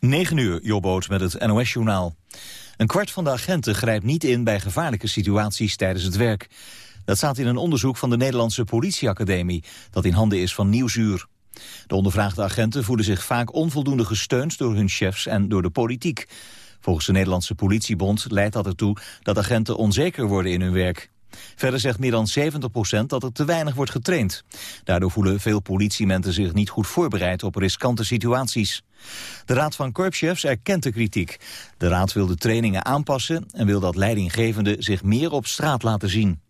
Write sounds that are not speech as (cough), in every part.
9 uur, Jobboot met het NOS-journaal. Een kwart van de agenten grijpt niet in bij gevaarlijke situaties tijdens het werk. Dat staat in een onderzoek van de Nederlandse politieacademie... dat in handen is van Nieuwsuur. De ondervraagde agenten voelen zich vaak onvoldoende gesteund... door hun chefs en door de politiek. Volgens de Nederlandse politiebond leidt dat ertoe... dat agenten onzeker worden in hun werk. Verder zegt meer dan 70% dat er te weinig wordt getraind. Daardoor voelen veel politiemensen zich niet goed voorbereid op riskante situaties. De Raad van Korpschefs erkent de kritiek. De Raad wil de trainingen aanpassen en wil dat leidinggevenden zich meer op straat laten zien.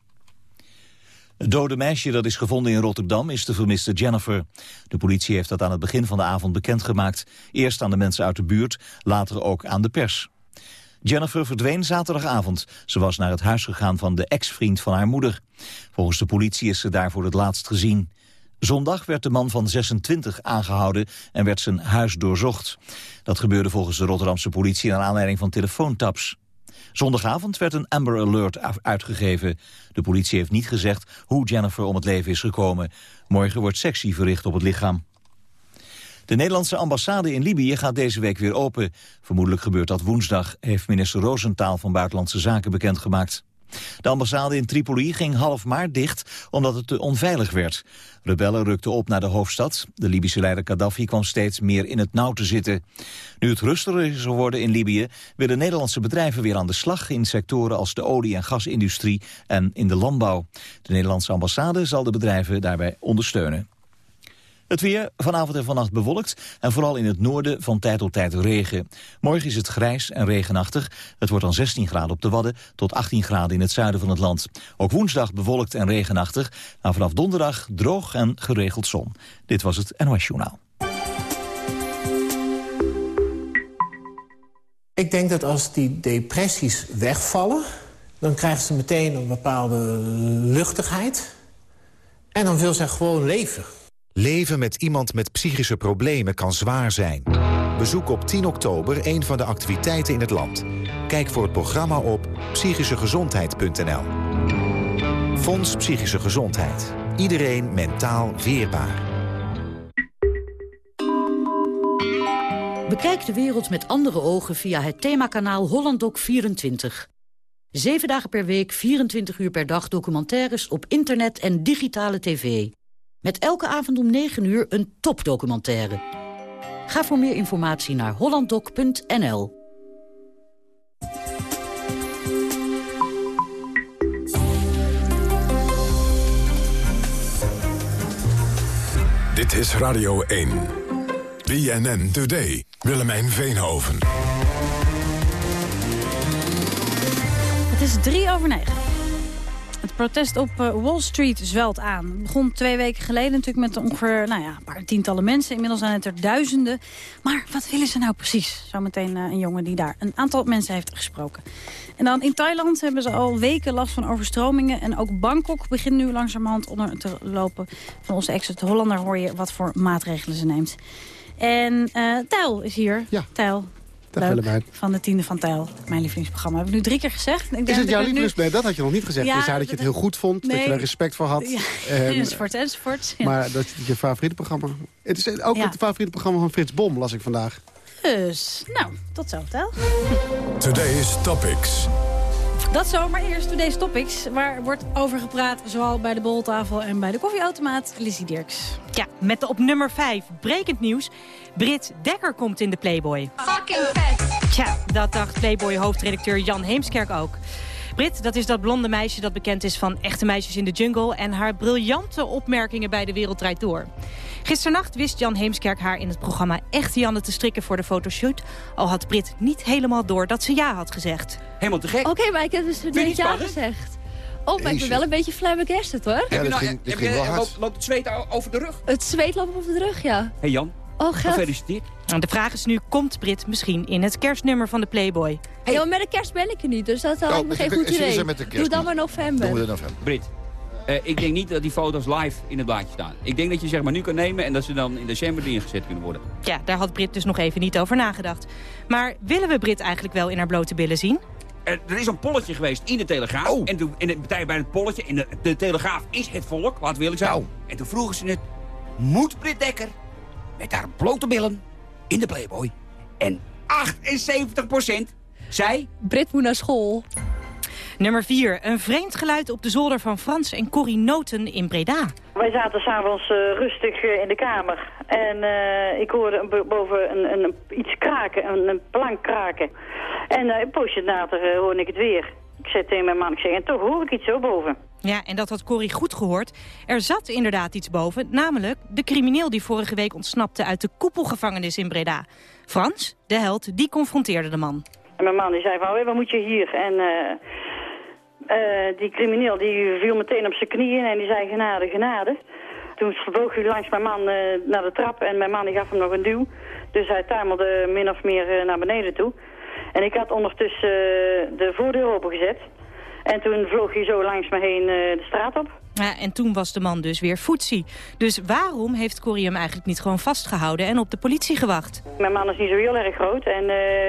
Het dode meisje dat is gevonden in Rotterdam is de vermiste Jennifer. De politie heeft dat aan het begin van de avond bekendgemaakt. Eerst aan de mensen uit de buurt, later ook aan de pers. Jennifer verdween zaterdagavond. Ze was naar het huis gegaan van de ex-vriend van haar moeder. Volgens de politie is ze daar voor het laatst gezien. Zondag werd de man van 26 aangehouden en werd zijn huis doorzocht. Dat gebeurde volgens de Rotterdamse politie naar aanleiding van telefoontaps. Zondagavond werd een Amber Alert uitgegeven. De politie heeft niet gezegd hoe Jennifer om het leven is gekomen. Morgen wordt sectie verricht op het lichaam. De Nederlandse ambassade in Libië gaat deze week weer open. Vermoedelijk gebeurt dat woensdag, heeft minister Roosentaal van Buitenlandse Zaken bekendgemaakt. De ambassade in Tripoli ging half maart dicht omdat het te onveilig werd. Rebellen rukten op naar de hoofdstad. De Libische leider Gaddafi kwam steeds meer in het nauw te zitten. Nu het rustiger is geworden in Libië... willen Nederlandse bedrijven weer aan de slag... in sectoren als de olie- en gasindustrie en in de landbouw. De Nederlandse ambassade zal de bedrijven daarbij ondersteunen. Het weer vanavond en vannacht bewolkt en vooral in het noorden van tijd tot tijd regen. Morgen is het grijs en regenachtig. Het wordt dan 16 graden op de Wadden tot 18 graden in het zuiden van het land. Ook woensdag bewolkt en regenachtig, maar vanaf donderdag droog en geregeld zon. Dit was het NOS Journaal. Ik denk dat als die depressies wegvallen... dan krijgt ze meteen een bepaalde luchtigheid. En dan wil ze gewoon leven. Leven met iemand met psychische problemen kan zwaar zijn. Bezoek op 10 oktober een van de activiteiten in het land. Kijk voor het programma op psychischegezondheid.nl. Fonds Psychische Gezondheid. Iedereen mentaal weerbaar. Bekijk de wereld met andere ogen via het themakanaal HollandDoc24. Zeven dagen per week, 24 uur per dag documentaires op internet en digitale tv. Met elke avond om 9 uur een topdocumentaire. Ga voor meer informatie naar hollanddoc.nl. Dit is Radio 1. BNN Today. Willemijn Veenhoven. Het is drie over negen. Protest op eh, Wall Street zwelt aan. Het begon twee weken geleden natuurlijk met ongeveer nou ja, een paar tientallen mensen. Inmiddels zijn het er duizenden. Maar wat willen ze nou precies? Zometeen uh, een jongen die daar een aantal mensen heeft gesproken. En dan in Thailand hebben ze al weken last van overstromingen. En ook Bangkok begint nu langzamerhand onder te lopen. Van onze ex Hollander hoor je wat voor maatregelen ze neemt. En uh, Tijl is hier. Ja. Tijl, Leuk, van de tiende van Tijl. Mijn lievelingsprogramma. Heb ik nu drie keer gezegd. Ik denk is het jouw lievelingsprogramma? Dat had je nog niet gezegd. Ja, je zei dat je het heel goed vond, dat je er respect voor had. (laughs) Ja, en, enzovoort, enzovoort. Ja. Maar dat is je favoriete programma. Het is ook Ja. het favoriete programma van Frits Bom, las ik vandaag. Dus, nou, tot zo, Tijl. Today's Topics. Dat zo, maar eerst deze topics. Waar wordt over gepraat, zowel bij de boltafel en bij de koffieautomaat. Lizzie Dirks. Ja, met op nummer 5 brekend nieuws. Brit Dekker komt in de Playboy. Fucking vet. Tja, dat dacht Playboy-hoofdredacteur Jan Heemskerk ook. Brit, dat is dat blonde meisje dat bekend is van Echte Meisjes in de Jungle... en haar briljante opmerkingen bij De Wereld Draait Door. Gisternacht wist Jan Heemskerk haar in het programma Echte Janne te strikken voor de fotoshoot... al had Brit niet helemaal door dat ze ja had gezegd. Helemaal te gek. Oké, maar ik heb dus net niet ja gezegd. Oh, maar ik ben wel een beetje flabbergasted hoor. Heb je dit nou- ging- je- wel hard. Loopt, het zweet over de rug? Het zweet loopt op de rug, ja. hey Jan, Oh, geld. gefeliciteerd. Nou, de vraag is nu, komt Brit misschien in het kerstnummer van de Playboy? Ja, maar met de kerst ben ik er niet, dus dat lijkt me met geen goed idee. Doe dan maar november. Doen we in november. Brit, eh, ik denk niet dat die foto's live in het blaadje staan. Ik denk dat je zeg maar nu kan nemen en dat ze dan in december erin gezet kunnen worden. Ja, daar had Brit dus nog even niet over nagedacht. Maar willen we Brit eigenlijk wel in haar blote billen zien? Er, er is een polletje geweest in de Telegraaf. Oh. En toen in de partij bij het polletje, in de, de Telegraaf is het volk, we eerlijk zijn. Nou. En toen vroegen ze het, moet Brit Dekker met haar blote billen in de Playboy? En 78 procent zei... Brit moet naar school. Nummer 4. Een vreemd geluid op de zolder van Frans en Corrie Noten in Breda. Wij zaten s'avonds uh, rustig uh, in de kamer. En uh, ik hoorde boven een, een, iets kraken, een, een plank kraken. En een poosje later hoorde ik het weer. Ik zei tegen mijn man, ik zeg, en toch hoor ik iets zo boven. Ja, en dat had Corrie goed gehoord. Er zat inderdaad iets boven, namelijk de crimineel die vorige week ontsnapte uit de koepelgevangenis in Breda. Frans, de held, die confronteerde de man. En mijn man die zei van, wat moet je hier? En uh, die crimineel die viel meteen op zijn knieën en die zei genade, genade. Toen vloog hij langs mijn man uh, naar de trap en mijn man die gaf hem nog een duw. Dus hij tuimelde min of meer naar beneden toe. En ik had ondertussen de voordeur opengezet. En toen vloog hij zo langs me heen de straat op. Ja, en toen was de man dus weer foetsie. Dus waarom heeft Corrie hem eigenlijk niet gewoon vastgehouden en op de politie gewacht? Mijn man is niet zo heel erg groot en uh,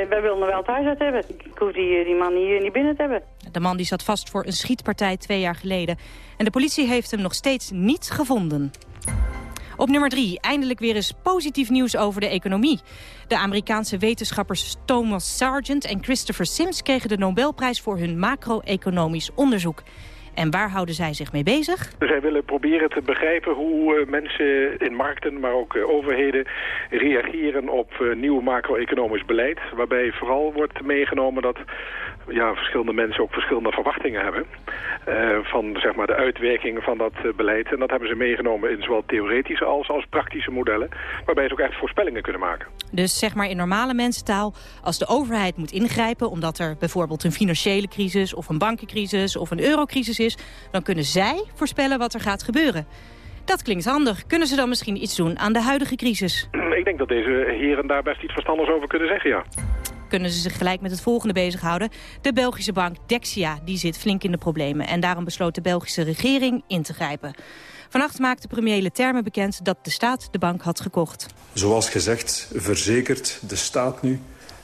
wij wilden hem wel thuis uit hebben. Ik hoef die, die man niet, niet binnen te hebben. De man die zat vast voor een schietpartij twee jaar geleden. En de politie heeft hem nog steeds niet gevonden. Op nummer drie, eindelijk weer eens positief nieuws over de economie. De Amerikaanse wetenschappers Thomas Sargent en Christopher Sims... kregen de Nobelprijs voor hun macro-economisch onderzoek. En waar houden zij zich mee bezig? Zij willen proberen te begrijpen hoe uh, mensen in markten, maar ook uh, overheden... reageren op uh, nieuw macro-economisch beleid. Waarbij vooral wordt meegenomen dat ja, verschillende mensen ook verschillende verwachtingen hebben... van zeg maar, de uitwerking van dat beleid. En dat hebben ze meegenomen in zowel theoretische als, als praktische modellen... waarbij ze ook echt voorspellingen kunnen maken. Dus zeg maar in normale mensentaal, als de overheid moet ingrijpen... omdat er bijvoorbeeld een financiële crisis of een bankencrisis of een eurocrisis is... dan kunnen zij voorspellen wat er gaat gebeuren. Dat klinkt handig. Kunnen ze dan misschien iets doen aan de huidige crisis? Ik denk dat deze heren daar best iets verstandigs over kunnen zeggen, ja kunnen ze zich gelijk met het volgende bezighouden. De Belgische bank Dexia die zit flink in de problemen. En daarom besloot de Belgische regering in te grijpen. Vannacht maakte premier Leterme bekend dat de staat de bank had gekocht. Zoals gezegd verzekert de staat nu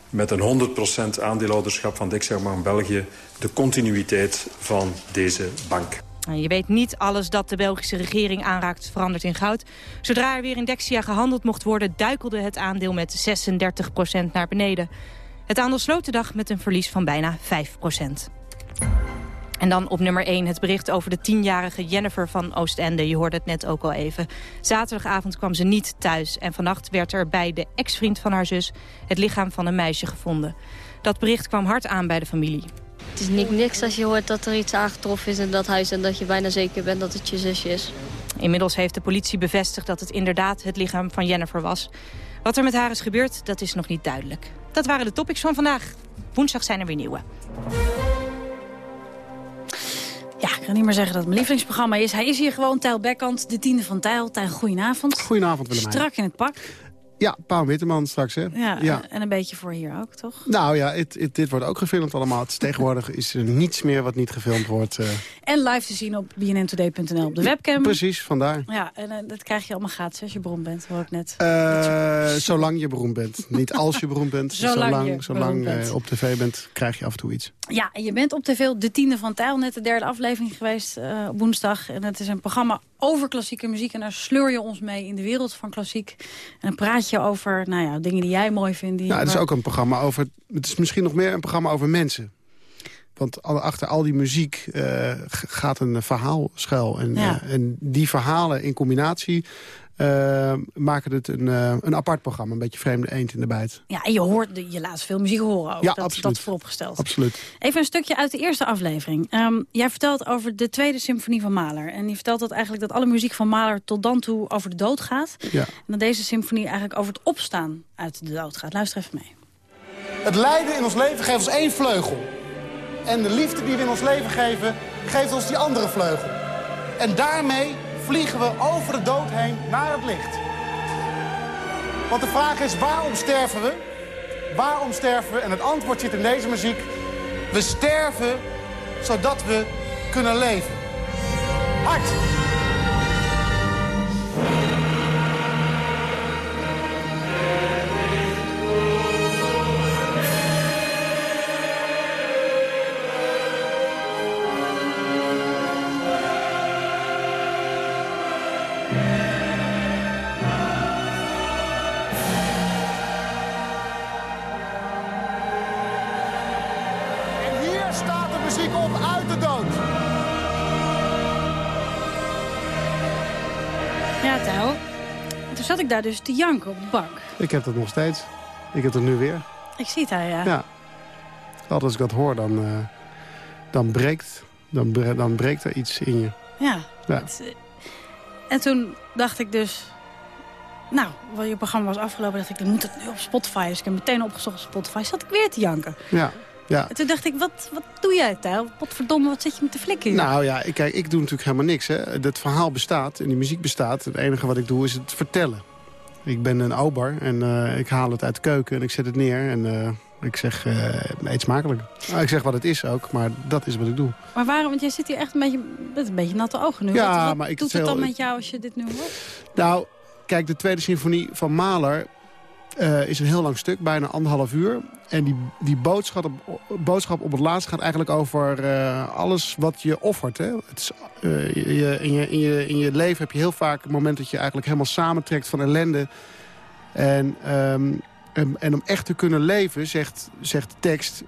met een 100% aandeelhouderschap van Dexia Bank België... de continuïteit van deze bank. Je weet niet alles dat de Belgische regering aanraakt verandert in goud. Zodra er weer in Dexia gehandeld mocht worden... duikelde het aandeel met 36% naar beneden. Het aandeel sloot de dag met een verlies van bijna 5% en dan op nummer 1 het bericht over de tienjarige Jennifer van Oostende. Je hoorde het net ook al even. Zaterdagavond kwam ze niet thuis. En vannacht werd er bij de ex-vriend van haar zus het lichaam van een meisje gevonden. Dat bericht kwam hard aan bij de familie. Het is niet niks als je hoort dat er iets aangetroffen is in dat huis... en dat je bijna zeker bent dat het je zusje is. Inmiddels heeft de politie bevestigd dat het inderdaad het lichaam van Jennifer was. Wat er met haar is gebeurd, dat is nog niet duidelijk. Dat waren de topics van vandaag. Woensdag zijn er weer nieuwe. Ja, ik kan niet meer zeggen dat het mijn lievelingsprogramma is. Hij is hier gewoon, Tijl Bekkant, de tiende van Tijl. Tijl, goedenavond. Goedenavond, Willemijn. Strak in het pak. Ja, Paul Witteman straks, hè? Ja, En een beetje voor hier ook, toch? Nou ja, dit wordt ook gefilmd allemaal. Het, (laughs) tegenwoordig is er niets meer wat niet gefilmd wordt. Uh. En live te zien op bnntoday.nl op de webcam. Precies, vandaar. Ja, en uh, dat krijg je allemaal gratis als je beroemd bent, hoor ik net. Uh, zolang je beroemd bent. Niet als je beroemd bent. zolang (laughs) zolang, je zolang bent. op tv bent, krijg je af en toe iets. Ja, en je bent op tv de tiende van Tijl. Net de derde aflevering geweest op woensdag. En het is een programma over klassieke muziek. En daar sleur je ons mee in de wereld van klassiek. En dan praat over nou ja, dingen die jij mooi vindt. Die het is ook een programma over... Het is misschien nog meer een programma over mensen. Want achter al die muziek uh, gaat een verhaal schuil. En, ja. uh, en die verhalen in combinatie... Uh, maken het een, een apart programma. Een beetje vreemde eend in de bijt. Ja, en je hoort, je laat veel muziek horen ook. Ja, dat, absoluut. dat vooropgesteld. Absoluut. Even een stukje uit de eerste aflevering. Um, jij vertelt over de tweede symfonie van Mahler. En je vertelt dat eigenlijk dat alle muziek van Mahler tot dan toe over de dood gaat. Ja. En dat deze symfonie eigenlijk over het opstaan uit de dood gaat. Luister even mee. Het lijden in ons leven geeft ons één vleugel. En de liefde die we in ons leven geven, geeft ons die andere vleugel. En daarmee vliegen we over de dood heen naar het licht. Want de vraag is, waarom sterven we? Waarom sterven we? En het antwoord zit in deze muziek. We sterven zodat we kunnen leven. Hard! Ik daar dus te janken op de bank. Ik heb dat nog steeds. Ik heb het nu weer. Ik zie het daar, ja. Ja. Altijd als ik dat hoor, dan, eh, dan, breekt, dan, bre- dan breekt er iets in je. Ja. Ja. Het, eh, en toen dacht ik dus... Nou, wat je programma was afgelopen, dacht ik, dan moet het nu op Spotify. Dus ik heb meteen opgezocht op Spotify. Zat ik weer te janken. Ja, ja. En toen dacht ik, wat, wat doe jij, Tijl? Potverdomme, wat zit je me te flikken hier? Nou ja, ik, kijk, ik doe natuurlijk helemaal niks. Hè. Het verhaal bestaat en die muziek bestaat. Het enige wat ik doe is het vertellen. Ik ben een ober en eh, ik haal het uit de keuken en ik zet het neer. En eh, ik zeg, eh eet smakelijk. Nou, ik zeg wat het is ook, maar dat is wat ik doe. Maar waarom? Want jij zit hier echt een beetje met een beetje natte ogen nu. Ja, wat, wat maar ik- doet het dan heel- met jou als je dit nu hoort? Nou, kijk, de tweede symfonie van Mahler eh, is een heel lang stuk, bijna anderhalf uur. En die, die boodschap, op, boodschap op het laatst gaat eigenlijk over eh, alles wat je offert. Hè? Het is, eh, je, in, je, in, je, in je leven heb je heel vaak het moment dat je eigenlijk helemaal samentrekt van ellende. En, ehm, en, en om echt te kunnen leven, zegt, zegt de tekst,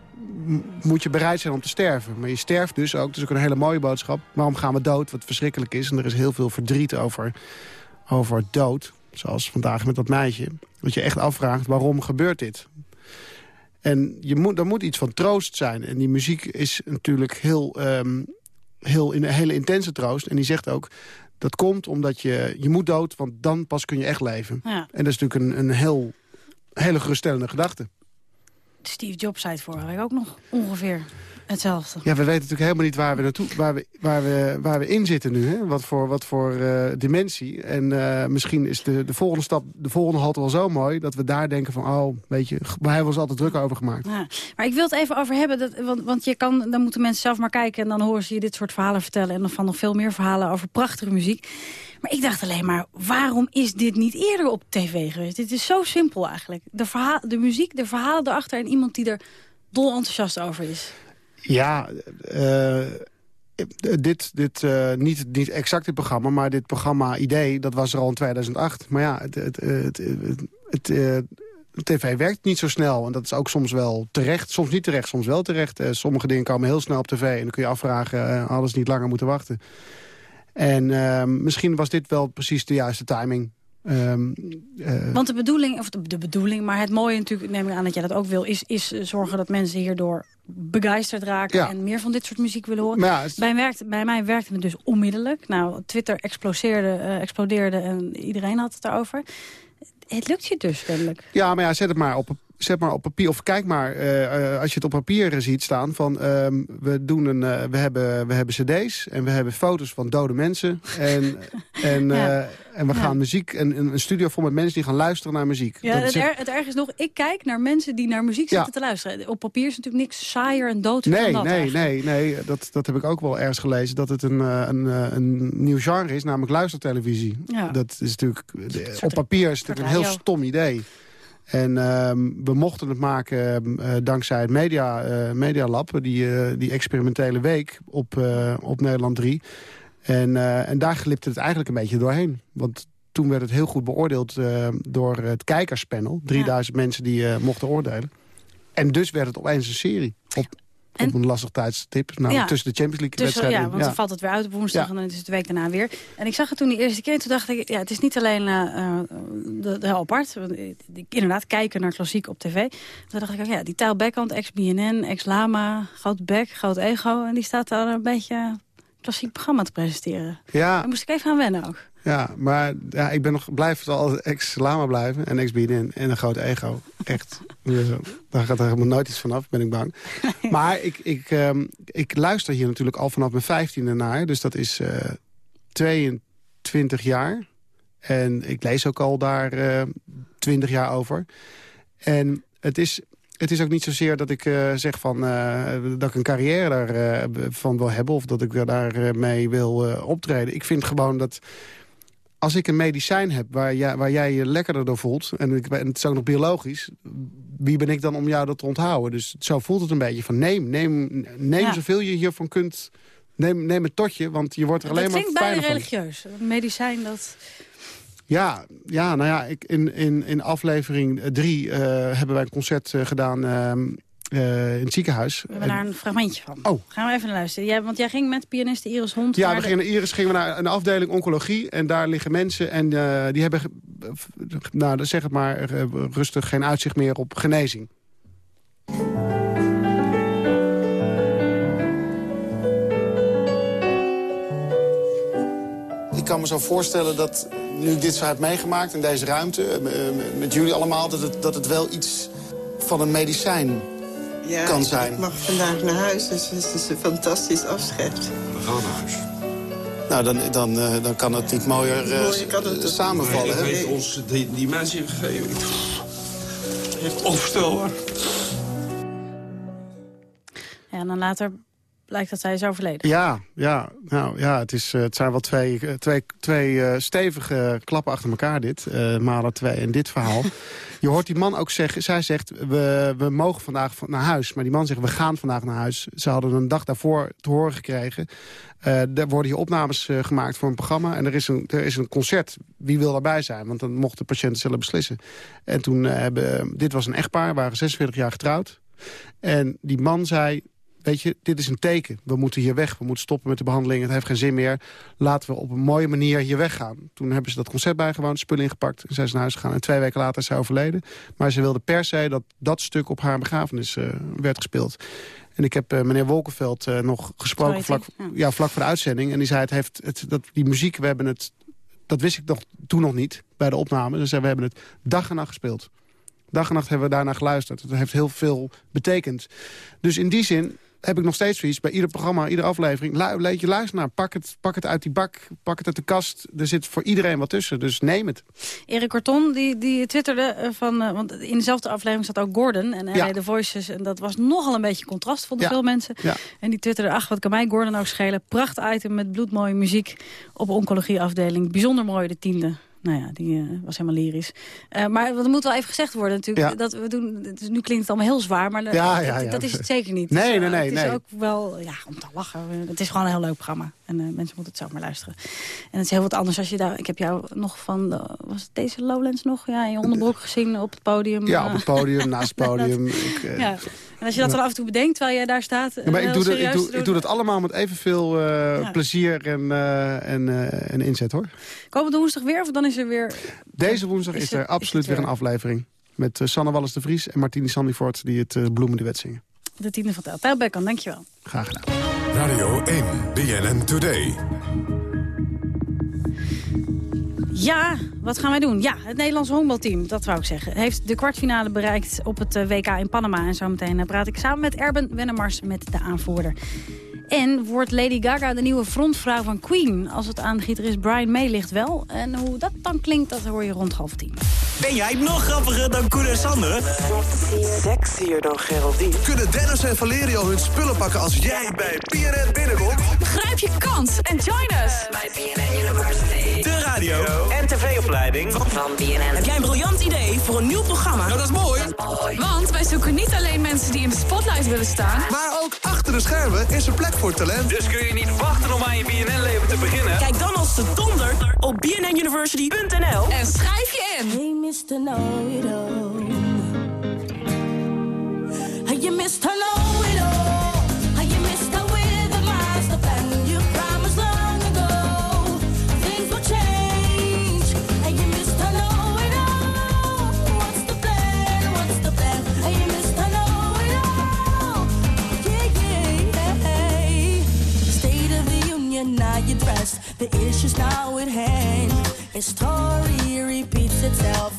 moet je bereid zijn om te sterven. Maar je sterft dus ook, dat is ook een hele mooie boodschap. Waarom gaan we dood? Wat verschrikkelijk is. En er is heel veel verdriet over, over dood. Zoals vandaag met dat meisje. Dat je echt afvraagt, waarom gebeurt dit? En je moet, er moet iets van troost zijn. En die muziek is natuurlijk heel, ehm, heel in een hele intense troost. En die zegt ook, dat komt omdat je, je moet dood, want dan pas kun je echt leven. Ja. En dat is natuurlijk een, een heel, hele geruststellende gedachte. Steve Jobs zei het vorige week ook nog ongeveer hetzelfde. Ja, we weten natuurlijk helemaal niet waar we, naartoe, waar we, waar we, waar we in zitten nu. Hè? Wat voor, wat voor eh, dimensie. En eh, misschien is de, de volgende stap, de volgende halte wel zo mooi... dat we daar denken van, oh, weet je, waar hebben ons altijd druk over gemaakt. Ja. Maar ik wil het even over hebben, dat, want, want je kan, dan moeten mensen zelf maar kijken... en dan horen ze je dit soort verhalen vertellen... en dan van nog veel meer verhalen over prachtige muziek. Maar ik dacht alleen maar, waarom is dit niet eerder op tv geweest? Dit is zo simpel eigenlijk. De, verhaal, de muziek, de verhalen erachter en iemand die er dol enthousiast over is. Ja, eh, dit, dit uh, niet, niet exact dit programma, maar dit programma-idee... dat was er al in 2008. Maar ja, het, het, het, het tv werkt niet zo snel. En dat is ook soms wel terecht. Soms niet terecht, soms wel terecht. Sommige dingen komen heel snel op tv. En dan kun je afvragen, ze niet langer moeten wachten. En misschien was dit wel precies de juiste timing. Um, uh, Want de bedoeling, of de, de, bedoeling, maar het mooie natuurlijk, neem ik aan dat jij dat ook wil, is, is zorgen dat mensen hierdoor begeisterd raken ja. en meer van dit soort muziek willen horen. Ja, het... bij, werkt, bij mij werkte het dus onmiddellijk. Nou, Twitter explodeerde, uh, explodeerde en iedereen had het daarover. Het lukt je dus kennelijk. Ja, maar ja, zet het maar op zet maar op papier, of kijk maar, uh, uh, als je het op papier ziet staan... van uh, we, doen een, uh, we, hebben, we hebben cd's en we hebben foto's van dode mensen... en, (laughs) en, ja. en we gaan muziek, en een, studio vol met mensen die gaan luisteren naar muziek. Ja, het, er, het erg is nog, ik kijk naar mensen die naar muziek zitten ja. te luisteren. Op papier is natuurlijk niks saaier en dood nee, dan dat Nee, eigenlijk. nee, nee, dat, dat heb ik ook wel ergens gelezen... dat het een, een, een nieuw genre is, namelijk luistertelevisie. Dat is natuurlijk, op papier is het natuurlijk een heel stom idee... En uh, we mochten het maken uh, dankzij het Media, Media Lab, die, uh, die experimentele week op, op Nederland 3. En, en daar glipte het eigenlijk een beetje doorheen. Want toen werd het heel goed beoordeeld door het kijkerspanel. 3000 ja. mensen die mochten oordelen. En dus werd het opeens een serie. Op, en, op een lastig tijdstip. Nou, ja, tussen de Champions League wedstrijden. Ja, want dan valt het weer uit op woensdag ja. en dan is het de week daarna weer. En ik zag het toen de eerste keer en toen dacht ik... ja, het is niet alleen uh, de, de heel apart. Inderdaad, kijken naar klassiek op tv. Toen dacht ik, ja, die Tijl Beckhand, ex-BNN, ex-Lama... groot bek, groot ego. En die staat daar een beetje klassiek programma te presenteren. Ja. Daar moest ik even aan wennen ook. Ja, maar ja, ik ben nog, blijf al ex-Lama blijven en ex-BNN en een groot ego. Echt. (laughs) Daar gaat er helemaal nooit iets vanaf, ben ik bang. (laughs) Maar ik, ik, um, ik luister hier natuurlijk al vanaf mijn vijftiende naar. Dus dat is uh, 22 jaar. En ik lees ook al daar uh, 20 jaar over. En het is, het is ook niet zozeer dat ik uh, zeg van, uh, dat ik een carrière daarvan uh, wil hebben... of dat ik daar mee wil optreden. Ik vind gewoon dat als ik een medicijn heb waar jij, waar jij je lekkerder door voelt... En, ik, en het is ook nog biologisch... wie ben ik dan om jou dat te onthouden? Dus zo voelt het een beetje van neem, neem, neem ja. zoveel je hiervan kunt... Neem, neem het totje, want je wordt er alleen maar fijner van. Dat klinkt bijna religieus. Medicijn dat... Ja, ja, nou ja, ik, in, in, in aflevering drie uh, hebben wij een concert uh, gedaan... Uh, in het ziekenhuis. We hebben daar een fragmentje van. Oh. Gaan we even naar luisteren. Jij, want jij ging met pianiste Iris Hond... Ja, we de- gingen, Iris gingen we naar een afdeling oncologie. En daar liggen mensen en eh, die hebben, nou, zeg het maar, eh, rustig geen uitzicht meer op genezing. Ik kan me zo voorstellen dat nu ik dit zo heb meegemaakt in deze ruimte... eh, eh, met jullie allemaal, dat het, dat het wel iets van een medicijn Ja, kan zijn. ik mag vandaag naar huis, dus het is een fantastisch afscheid. We gaan naar huis. Nou, dan, dan, eh, dan kan het niet mooier eh, Mooier kan het samenvallen. Heeft ons die, die mensen gegeven. Onvoorstelbaar. Ja, en dan later blijkt dat zij is overleden. Ja, ja, nou, ja het, is, eh, het zijn wel twee, eh, twee, twee eh, stevige klappen achter elkaar dit. eh Malen 2 en dit verhaal. (laughs) Je hoort die man ook zeggen, zij zegt, we, we mogen vandaag van- naar huis. Maar die man zegt, we gaan vandaag naar huis. Ze hadden een dag daarvoor te horen gekregen. Eh, er worden hier opnames gemaakt voor een programma. En er is, een, er is een concert. Wie wil daarbij zijn? Want dan mochten de patiënten zelf beslissen. En toen hebben, dit was een echtpaar, waren 46 jaar getrouwd. En die man zei, weet je, dit is een teken. We moeten hier weg, we moeten stoppen met de behandeling. Het heeft geen zin meer. Laten we op een mooie manier hier weggaan. Toen hebben ze dat concert bijgewoond, spullen ingepakt... en zijn ze naar huis gegaan. En twee weken later is zij overleden. Maar ze wilde per se dat dat stuk op haar begrafenis eh, werd gespeeld. En ik heb eh, meneer Wolkenveld eh, nog gesproken vlak, ja, vlak voor de uitzending. En die zei, het heeft, het, dat, die muziek, we hebben het... Dat wist ik nog, toen nog niet, bij de opname. Dus we hebben het dag en nacht gespeeld. Dag en nacht hebben we daarna geluisterd. Het heeft heel veel betekend. Dus in die zin heb ik nog steeds zoiets bij ieder programma, iedere aflevering. Leed je luisteren naar. Pak het, pak het uit die bak, pak het uit de kast. Er zit voor iedereen wat tussen, dus neem het. Erik Corton, die, die twitterde eh, van... eh, want in dezelfde aflevering zat ook Gordon en hij Ja. de voices. En dat was nogal een beetje contrast, vonden Ja. veel mensen. Ja. En die twitterde, ach, wat kan mij Gordon ook schelen. Pracht item met bloedmooie muziek op oncologieafdeling. Bijzonder mooi, de tiende. Nou ja, die eh, was helemaal lyrisch. Eh, maar dat moet wel even gezegd worden natuurlijk. Ja. Dat we doen, nu klinkt het allemaal heel zwaar, maar Ja, ja, dat, is het zeker niet. Nee, is, nee, eh, nee, Het is ook wel ja, om te lachen. Het is gewoon een heel leuk programma. En mensen moeten het zomaar luisteren. En het is heel wat anders als je daar... Ik heb jou nog van... was het deze Lowlands nog? Ja, in je onderbroek gezien op het podium. Ja, op het podium, naast het (laughs) podium. Ik, ja. En als je dat dan af en toe bedenkt terwijl jij daar staat... Ja, maar ik heel doe, dat, ik, serieus doe, ik dat allemaal met evenveel eh Ja. plezier en, eh, en, eh, en inzet, hoor. Komende woensdag weer of dan is er weer... Deze woensdag Is is, het- er absoluut is weer een aflevering. Met eh, Sanne Wallis de Vries en Martini Sandifort... die het uh, bloemenduet zingen. De tiende van Bekkan, dankjewel. Graag gedaan. Radio 1, BNN Today. Ja, wat gaan wij doen? Ja, het Nederlands honkbalteam, dat wou ik zeggen, heeft de kwartfinale bereikt op het eh, WK in Panama. En zometeen eh, praat ik samen met Erben Wennemars met de aanvoerder. En wordt Lady Gaga de nieuwe frontvrouw van Queen? Als het aan de gitarist Brian May ligt wel. En hoe dat dan klinkt, dat hoor je rond half tien. Ben jij nog grappiger dan Koen en Sander? Sexier dan Geraldine. Kunnen Dennis en Valerio hun spullen pakken als jij bij PNN binnenkomt? Grijp je kans en join us bij BNN University. De radio en tv-opleiding van BNN. Heb jij een briljant idee voor een nieuw programma? Nou, dat is mooi. Want wij zoeken niet alleen mensen die in de spotlight willen staan. Maar ook achter de schermen is er plek voor talent. Dus kun je niet wachten om aan je BNN-leven te beginnen? Kijk dan als de donder op bnnuniversity.nl En schrijf je in. Hey, Mr. Know-it-all. Hey, you Mr.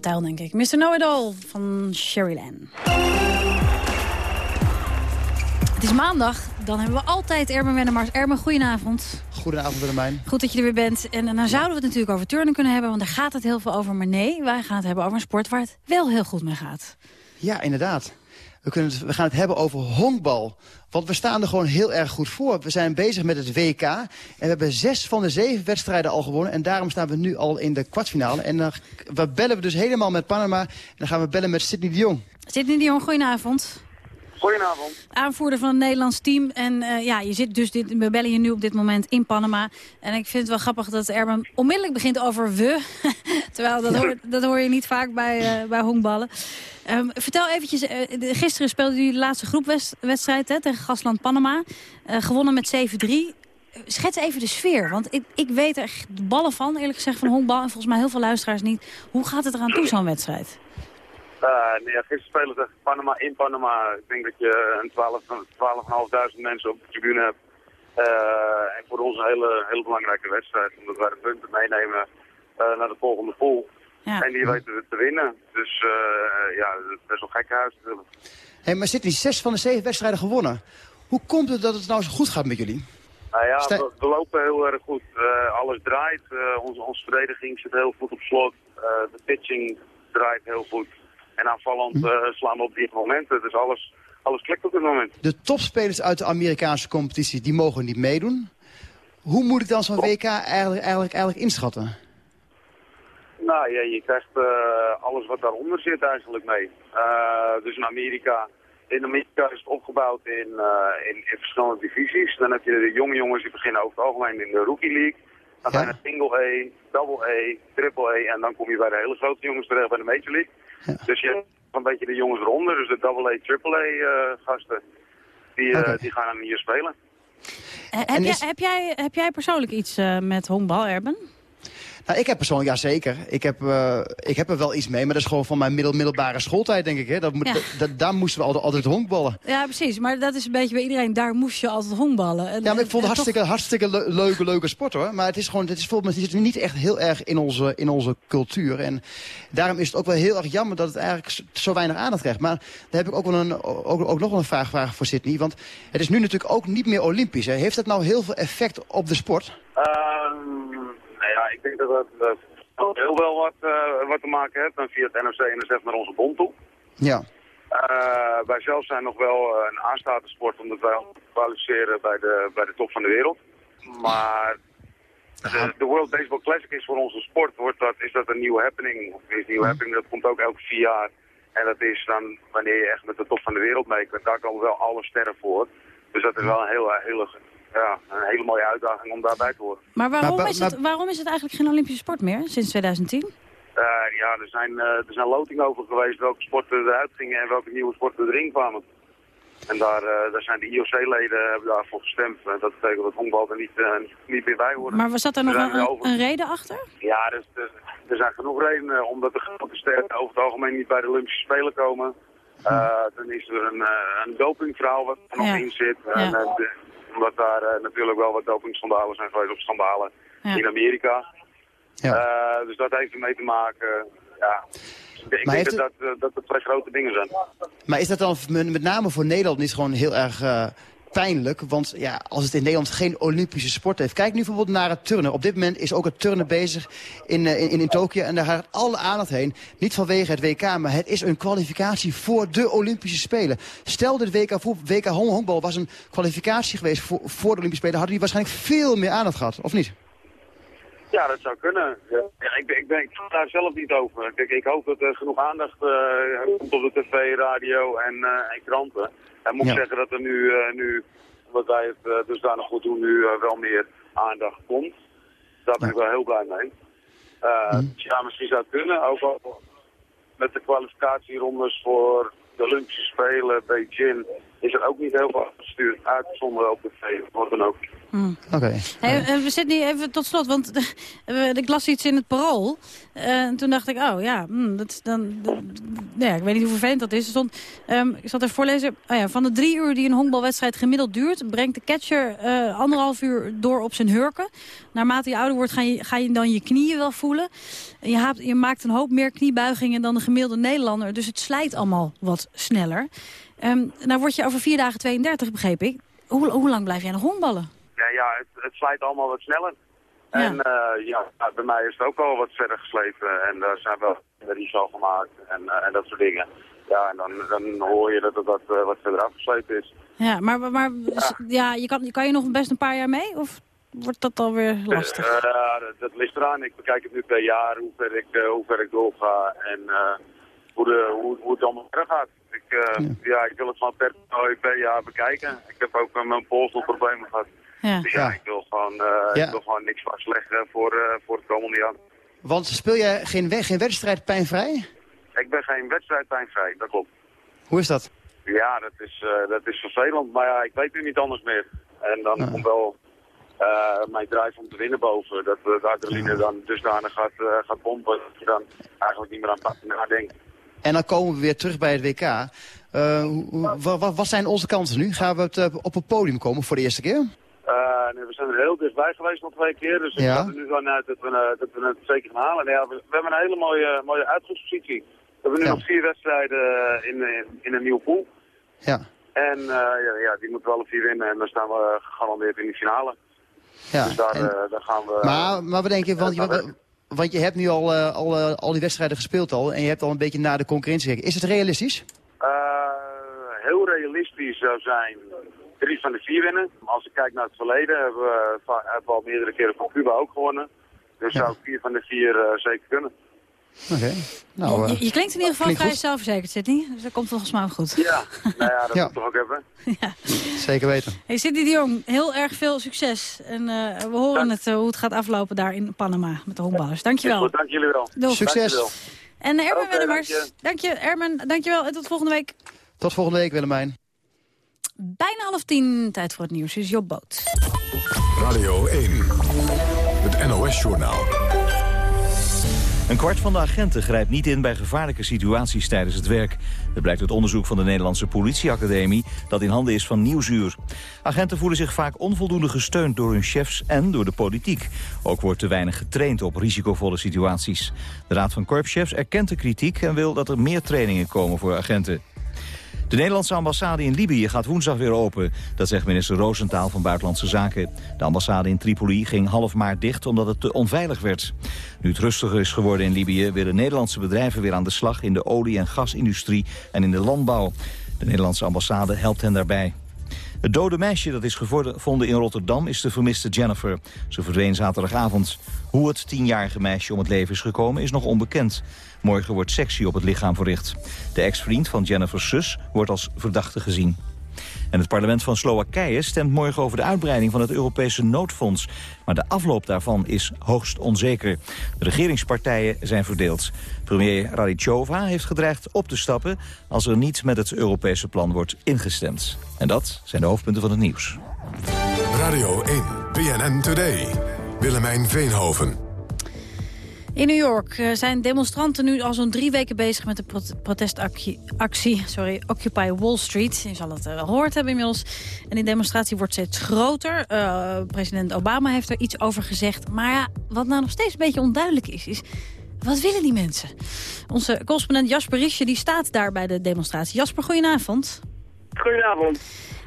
Tuil, denk ik. Mr. Know-it-all van Sherry Lynn. Het is maandag, dan hebben we altijd Erben Wennemars. Erben, goedenavond. Goedenavond Willemijn. Goed dat je er weer bent. En, en dan zouden we het natuurlijk over turnen kunnen hebben, want daar gaat het heel veel over. Maar nee, wij gaan het hebben over een sport waar het wel heel goed mee gaat. Ja, inderdaad. We, kunnen we gaan het hebben over honkbal. Want we staan er gewoon heel erg goed voor. We zijn bezig met het WK. En we hebben zes van de zeven wedstrijden al gewonnen. En daarom staan we nu al in de kwartfinale. En dan we bellen we dus helemaal met Panama. En dan gaan we bellen met Sidney de Jong. Sidney de Jong, goedenavond. Goedenavond. Aanvoerder van het Nederlands team. En eh, ja, je zit dus dit, we bellen je nu op dit moment in Panama. En ik vind het wel grappig dat Erben onmiddellijk begint over we. (laughs) Terwijl dat hoor, dat hoor je niet vaak bij, eh, bij honkballen. Ehm, vertel eventjes, eh, gisteren speelde jullie de laatste groepwedstrijd hè, tegen Gastland Panama. Gewonnen met 7-3. Schets even de sfeer, want ik, ik weet er ballen van, eerlijk gezegd, van honkbal. En volgens mij heel veel luisteraars niet. Hoe gaat het eraan toe, zo'n wedstrijd? Uh, nee, ja, gisteren spelen tegen Panama in Panama. Ik denk dat je een 12 12.500 mensen op de tribune hebt. Eh, en voor ons een hele, hele belangrijke wedstrijd. Omdat wij de punten meenemen eh, naar de volgende pool. Ja. En die weten we te winnen. Dus eh, ja, het is best wel gek huis natuurlijk. Hey, maar Sidney, zes van de zeven wedstrijden gewonnen. Hoe komt het dat het nou zo goed gaat met jullie? Nou ja, we, we lopen heel erg goed. Eh, alles draait. Eh, onze, onze verdediging zit heel goed op slot. Eh, de pitching draait heel goed. En aanvallend eh, slaan op die momenten. Dus alles, alles klikt op dit moment. De topspelers uit de Amerikaanse competitie, die mogen niet meedoen. Hoe moet ik dan zo'n WK eigenlijk, eigenlijk, eigenlijk inschatten? Nou ja, je krijgt eh, alles wat daaronder zit eigenlijk mee. Eh, dus in Amerika, in Amerika is het opgebouwd in, in, in verschillende divisies. Dan heb je de jonge jongens die beginnen over het algemeen in de Rookie League. Dan je naar Single A, Double A, Triple A en dan kom je bij de hele grote jongens terecht bij de Major League. Dus je hebt een beetje de jongens eronder, dus de Double A, Triple A eh, gasten, die, eh, Oké. die gaan dan hier spelen. Eh, heb, jij, heb, jij, heb jij persoonlijk iets eh, met honkbal, Erben? Nou, ik heb persoonlijk, ja zeker. Ik heb, eh, ik heb er wel iets mee, maar dat is gewoon van mijn middel, middelbare schooltijd, denk ik. Hè. Dat moet, Ja. dat- dat- daar moesten we altijd, altijd honkballen. Ja, precies. Maar dat is een beetje bij iedereen. Daar moest je altijd honkballen. En, Ja, maar ik vond en het hartstikke, hartstikke le- leuke, leuke sport hoor. Maar het is gewoon, het is volgens mij zit niet echt heel erg in onze, in onze cultuur. En daarom is het ook wel heel erg jammer dat het eigenlijk zo- weinig aandacht krijgt. Maar daar heb ik ook, wel een, ook, ook nog wel een vraag, vraag voor Sydney. Want het is nu natuurlijk ook niet meer olympisch. Hè. Heeft dat nou heel veel effect op de sport? Ehm, ja, ik denk dat dat dat heel wel wat, eh, wat te maken heeft. Dan via het en NSF naar onze bond toe. Ja. Eh, wij zelf zijn nog wel eh, een aanstaande sport omdat wij kwalificeren bij de, bij de top van de wereld. Maar de, de World Baseball Classic is voor onze sport, wordt dat, is dat een nieuwe happening. Of is nieuwe happening, dat komt ook elke vier jaar. En dat is dan wanneer je echt met de top van de wereld mee kunt. Daar komen wel alle sterren voor. Dus dat is wel een, heel, hele, ja, een hele mooie uitdaging om daarbij te horen. Maar waarom, Maar- is het, waarom is het eigenlijk geen Olympische sport meer sinds 2010? Eh, ja, er zijn, eh, er zijn lotingen over geweest welke sporten eruit gingen en welke nieuwe sporten erin kwamen. En daar, eh, daar zijn de IOC-leden hebben daarvoor gestemd. Dat betekent dat honkbal er niet, eh, niet meer bij hoort. Maar was dat er nog een, over- een reden achter? Ja, dus, er zijn genoeg redenen. Omdat de grote sterren over het algemeen niet bij de Olympische Spelen komen. Eh, dan is er een, eh, een dopingverhaal wat er nog Ja. in zit. Ja. En, de- omdat daar eh, natuurlijk wel wat dopingschandalen zijn geweest of schandalen Ja. in Amerika. Eh, dus dat heeft ermee te maken. Ja. Ik denk Maar heeft dat, dat, eh, dat het twee grote dingen zijn. Maar is dat dan met met name voor Nederland niet gewoon heel erg eh, pijnlijk? Want ja, als het in Nederland geen Olympische sport heeft... Kijk nu bijvoorbeeld naar het turnen. Op dit moment is ook het turnen bezig in, eh, in, in Tokio. En daar gaat alle aandacht heen. Niet vanwege het WK, maar het is een kwalificatie voor de Olympische Spelen. Stel dit WK WK hon- honkbal was een kwalificatie geweest voor, voor de Olympische Spelen... hadden die waarschijnlijk veel meer aandacht gehad, of niet? Ja, dat zou kunnen. Ja, ja, ik, ik, ben, ik ga daar zelf niet over. Kijk, ik hoop dat er genoeg aandacht eh, komt op de tv, radio en, eh, en kranten. En moet ik Ja. zeggen dat er nu, eh, nu wat wij het uh, dusdanig goed doen, nu wel meer aandacht komt. Daar ben ik wel heel blij mee. Eh, dus Ja, misschien zou het kunnen. Ook al met de kwalificatierondes voor de Olympische Spelen, Beijing, is er ook niet heel veel gestuurd, uitgezonden op tv, of wat dan ook. Oké. Hey, eh, we zitten niet even tot slot, want (laughs) eh, ik las iets in het parool. Eh, en toen dacht ik, oh ja, hmm, dat, dan, dat- ja, ik weet niet hoe vervelend dat is. Er stond, ehm, ik het even voorlezen. Oh ja, van de drie uur die een honkbalwedstrijd gemiddeld duurt... brengt de catcher eh, anderhalf uur door op zijn hurken. Naarmate je ouder wordt ga je, ga je dan je knieën wel voelen. En je, haalt- je maakt een hoop meer kniebuigingen dan de gemiddelde Nederlander. Dus het slijt allemaal wat sneller. Ehm nou word je over vier dagen 32, begreep ik. Hoe, hoe lang blijf jij nog honkballen? Ja, ja het, het slijt allemaal wat sneller. En eh, ja, nou, bij mij is het ook al wat verder geslepen. En daar zijn wel series al gemaakt en, eh, en dat soort dingen. Ja, en dan, dan hoor je dat het wat, eh, wat verder afgeslepen is. Ja, maar, maar ja. je kan, kan je nog best een paar jaar mee? Of wordt dat alweer lastig? Dat, dat ligt eraan. Ik bekijk het nu per jaar, hoe ver ik, hoe ver ik doorga en hoe, de, hoe, hoe het allemaal verder gaat. Ik, eh, ja. ik wil het gewoon per, per jaar bekijken. Ik heb ook met mijn polsproblemen gehad. Ja. Dus ja, ik wil gewoon, eh, Ja. ik wil gewoon niks vastleggen voor, eh, voor het komende jaar. Want speel jij geen, geen wedstrijd pijnvrij? Ik ben geen wedstrijdpijnvrij, dat klopt. Hoe is dat? Ja, dat is, eh, dat is vervelend, maar ja, ik weet nu niet anders meer. En dan komt wel eh, mijn drive om te winnen boven. Dat eh, de adrenaline dan dusdanig gaat, eh, gaat pompen dat je dan eigenlijk niet meer aan het nadenkt. En dan komen we weer terug bij het WK. Eh, wat zijn onze kansen nu? Gaan we het, eh, op het podium komen voor de eerste keer? Eh, nee, we zijn er heel dichtbij geweest nog twee keer, dus ik Ja. ga er nu van uit dat we, dat we het zeker gaan halen. Nou ja, we, we hebben een hele mooie, mooie uitgangspositie. We hebben nu Ja. nog vier wedstrijden in, in, in een nieuwe pool. Ja. En ja, ja, die moeten we alle vier winnen en dan staan we gegarandeerd in de finale. ja. Dus daar, En- daar gaan we... maar, maar we denken, want, je, want je hebt nu al, eh, al, eh, al die wedstrijden gespeeld al... en je hebt al een beetje naar de concurrentie gekeken. Is het realistisch? Eh, heel realistisch zou zijn drie van de vier winnen. Als ik kijk naar het verleden hebben we, hebben we al meerdere keren van Cuba ook gewonnen. Dus zou vier van de vier zeker kunnen. Oké. Nou, eh, je, je klinkt in ieder geval vrij goed. zelfverzekerd, Sidney. Dus dat komt volgens mij wel goed. Ja, nou ja, dat (laughs) Ja. moet toch ook hebben. (laughs) zeker weten. Hey Sidney de Jong, heel erg veel succes. En eh, we horen het, eh, hoe het gaat aflopen daar in Panama met de honkballers. Dankjewel. Goed, dank jullie wel. Doeg. Succes. Dankjewel. En Ermen Oké, Wennemars, dank je. dank je. Ermen, dankjewel. En tot volgende week. Tot volgende week, Willemijn. Bijna half tien, tijd voor het nieuws. Is Job Boot. Radio 1, het NOS-journaal. Een kwart van de agenten grijpt niet in bij gevaarlijke situaties tijdens het werk. Dat blijkt uit onderzoek van de Nederlandse politieacademie... dat in handen is van Nieuwsuur. Agenten voelen zich vaak onvoldoende gesteund door hun chefs en door de politiek. Ook wordt te weinig getraind op risicovolle situaties. De Raad van Korpschefs erkent de kritiek en wil dat er meer trainingen komen voor agenten. De Nederlandse ambassade in Libië gaat woensdag weer open. Dat zegt minister Roosentaal van Buitenlandse Zaken. De ambassade in Tripoli ging half maart dicht omdat het te onveilig werd. Nu het rustiger is geworden in Libië... willen Nederlandse bedrijven weer aan de slag in de olie- en gasindustrie en in de landbouw. De Nederlandse ambassade helpt hen daarbij. Het dode meisje dat is gevonden in Rotterdam is de vermiste Jennifer. Ze verdween zaterdagavond. Hoe het tienjarige meisje om het leven is gekomen is nog onbekend. Morgen wordt sectie op het lichaam verricht. De ex-vriend van Jennifer's zus wordt als verdachte gezien. En het parlement van Slowakije stemt morgen over de uitbreiding van het Europese noodfonds. Maar de afloop daarvan is hoogst onzeker. De regeringspartijen zijn verdeeld. Premier Radicova heeft gedreigd op te stappen als er niet met het Europese plan wordt ingestemd. En dat zijn de hoofdpunten van het nieuws. Radio 1, BNN Today. Willemijn Veenhoven. In New York eh, zijn demonstranten nu al zo'n drie weken bezig met de pro- protestactie actie, sorry, Occupy Wall Street. Je zal het eh, wel gehoord hebben inmiddels. En die demonstratie wordt steeds groter. Eh, president Obama heeft er iets over gezegd. Maar ja, wat nou nog steeds een beetje onduidelijk is, is... Wat willen die mensen? Onze correspondent Jasper Riesje die staat daar bij de demonstratie. Jasper, goedenavond. Goedenavond.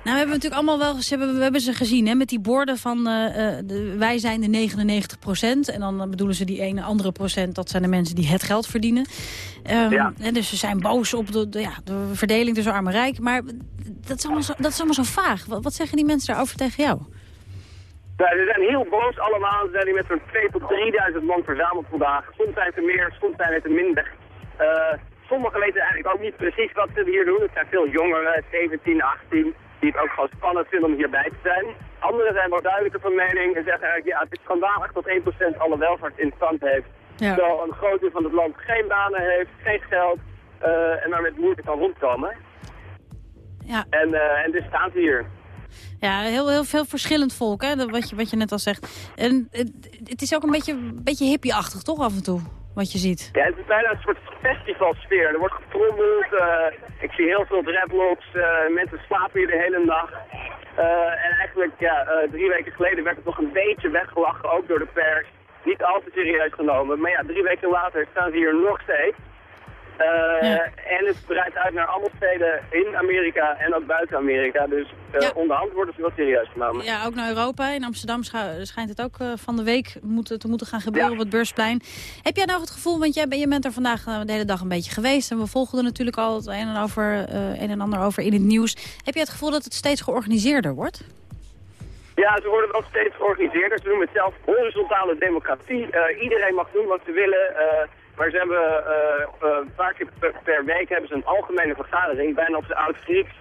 Nou, we hebben natuurlijk allemaal wel ze hebben, we hebben ze gezien hè, met die borden van eh, eh, de, wij zijn de 99 procent. En dan bedoelen ze die ene andere procent, dat zijn de mensen die het geld verdienen. Ehm, Ja. en dus ze zijn boos op de, de, ja, de verdeling tussen arm en rijk. Maar dat is allemaal zo, dat is allemaal zo vaag. Wat, wat zeggen die mensen daarover tegen jou? Nou, ze zijn heel boos allemaal. Ze zijn hier met zo'n 2 tot 3000 man verzameld vandaag. Soms zijn het er meer, soms zijn het er minder. Eh, sommigen weten eigenlijk ook niet precies wat ze hier doen. Het zijn veel jongeren, 17, 18, die het ook gewoon spannend vinden om hierbij te zijn. Anderen zijn wat duidelijker van mening en zeggen eigenlijk, ja, het is schandalig dat 1% alle welvaart in stand heeft. Ja. Terwijl een groot deel van het land geen banen heeft, geen geld eh, en maar met moeite kan rondkomen. Ja. En, eh, en dus staan ze hier. Ja, heel, heel veel verschillend volk, hè, dat- wat, je, wat je net al zegt. En het, het is ook een beetje, een beetje hippie-achtig, toch, af en toe, wat je ziet? Ja, het is bijna een soort festivalsfeer. Er wordt getrommeld, eh, ik zie heel veel dreadlocks, eh, mensen slapen hier de hele nacht. Eh, en eigenlijk, ja, drie weken geleden werd het nog een beetje weggelachen, ook door de pers. Niet al te serieus genomen, maar ja, drie weken later staan ze hier nog steeds. Eh, En het breidt uit naar allemaal steden in Amerika en ook buiten Amerika. Dus eh onderhand worden ze wel serieus genomen. Ja, ook naar Europa. In Amsterdam schijnt het ook eh, van de week moeten, te moeten gaan gebeuren op het beursplein. Heb jij nou het gevoel, want jij, je bent er vandaag de hele dag een beetje geweest... en we volgen er natuurlijk al het een en, over, een en ander over in het nieuws. Heb je het gevoel dat het steeds georganiseerder wordt? Ja, ze worden wel steeds georganiseerder. Ze noemen het zelf horizontale democratie. Iedereen mag doen wat ze willen. Maar ze hebben eh, eh, een paar keer per, per week hebben ze een algemene vergadering. Bijna op zijn oud Grieks.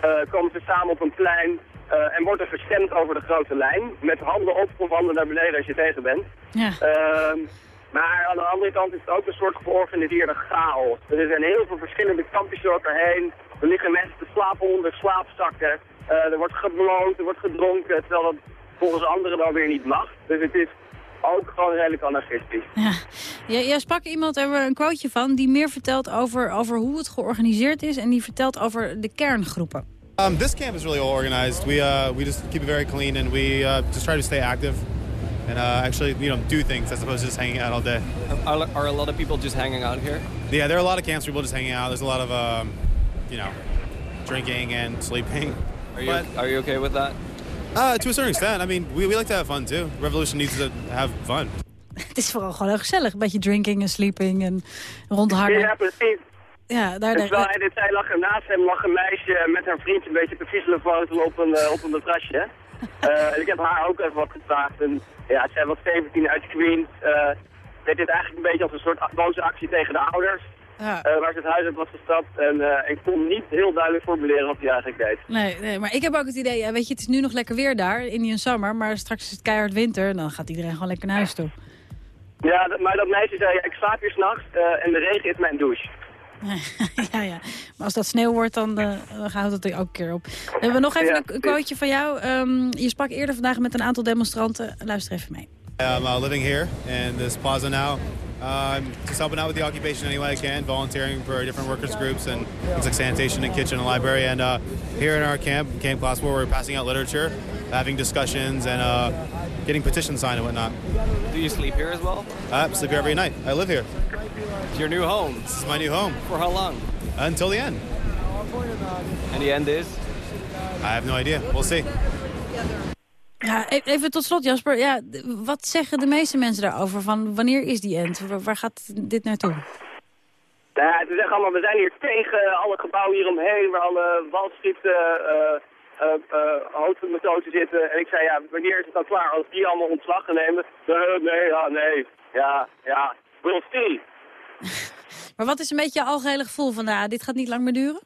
eh, komen ze samen op een plein. eh, en wordt er gestemd over de grote lijn. Met handen op of handen naar beneden als je tegen bent. Ja. Ehm, maar aan de andere kant is het ook een soort georganiseerde chaos. Er zijn heel veel verschillende kampjes door elkaar heen. Er liggen mensen te slapen onder slaapzakken. Eh, er wordt gebloot, er wordt gedronken, terwijl dat volgens anderen dan weer niet mag. Dus het is ook gewoon redelijk anarchistisch. Ja. Jij, jij sprak iemand, er een quoteje van, die meer vertelt over, over hoe het georganiseerd is... en die vertelt over de kerngroepen. Um, this camp is really well organized. We uh, we just keep it very clean, and we uh, just try to stay active, and uh, actually, you know, do things as opposed to just hanging out all day. Are, are a lot of people just hanging out here? Yeah, there are a lot of camps where people just hanging out. There's a lot of, um, you know, drinking and sleeping. Are you, But, are you okay with that? Uh, to a certain extent, I mean, we, we like to have fun too. Revolution needs to have fun. (laughs) Het is vooral gewoon heel gezellig. Een beetje drinking en sleeping en rondhangen. Ja, precies. Ja, daar, En terwijl hij dit zei, lag er naast hem lag een meisje met haar vriendje een beetje te viezelen foto op een, eh, op een matrasje. (laughs) Eh, en ik heb haar ook even wat gevraagd. En ja, zij was 17 uit Queens. eh deed dit eigenlijk een beetje als een soort boze actie tegen de ouders. Ja. eh, waar ze het huis uit was gestapt. En eh, ik kon niet heel duidelijk formuleren wat hij eigenlijk deed. Nee, nee, maar ik heb ook het idee, ja, weet je, het is nu nog lekker weer daar, Indian Summer, maar straks is het keihard winter en dan gaat iedereen gewoon lekker naar huis toe. Ja, maar dat meisje zei, ja, ik slaap hier s'nachts eh en de regen is mijn douche. (laughs) ja, ja. Maar als dat sneeuw wordt, dan, eh, dan houdt het er ook een keer op. We hebben nog even Ja, een, quoteje van jou. Ehm, je sprak eerder vandaag met een aantal demonstranten. Luister even mee. I'm uh, living here in this plaza now. I'm just helping out with the occupation any way I can, volunteering for different workers groups and things like sanitation and kitchen and library. And uh, here in our camp, Camp Class 4, we're passing out literature, having discussions, and uh, getting petitions signed and whatnot. Do you sleep here as well? I sleep here every night. I live here. It's your new home. This is my new home. For how long? Until the end. And the end is? I have no idea. We'll see. Ja, e- even tot slot Jasper. Ja, wat zeggen de meeste mensen daarover? Van wanneer is die end? Waar, gaat dit naartoe? Ja, ze zeggen allemaal, we zijn hier tegen alle gebouwen hieromheen, waar alle Street uh, uh, uh, zitten. En ik zei, ja, wanneer is het dan klaar als die allemaal ontslag gaan nemen? Nee, nee, ja, nee. Ja, ja, we'll see. (laughs) Maar wat is een beetje je algehele gevoel van, nou, dit gaat niet lang meer duren?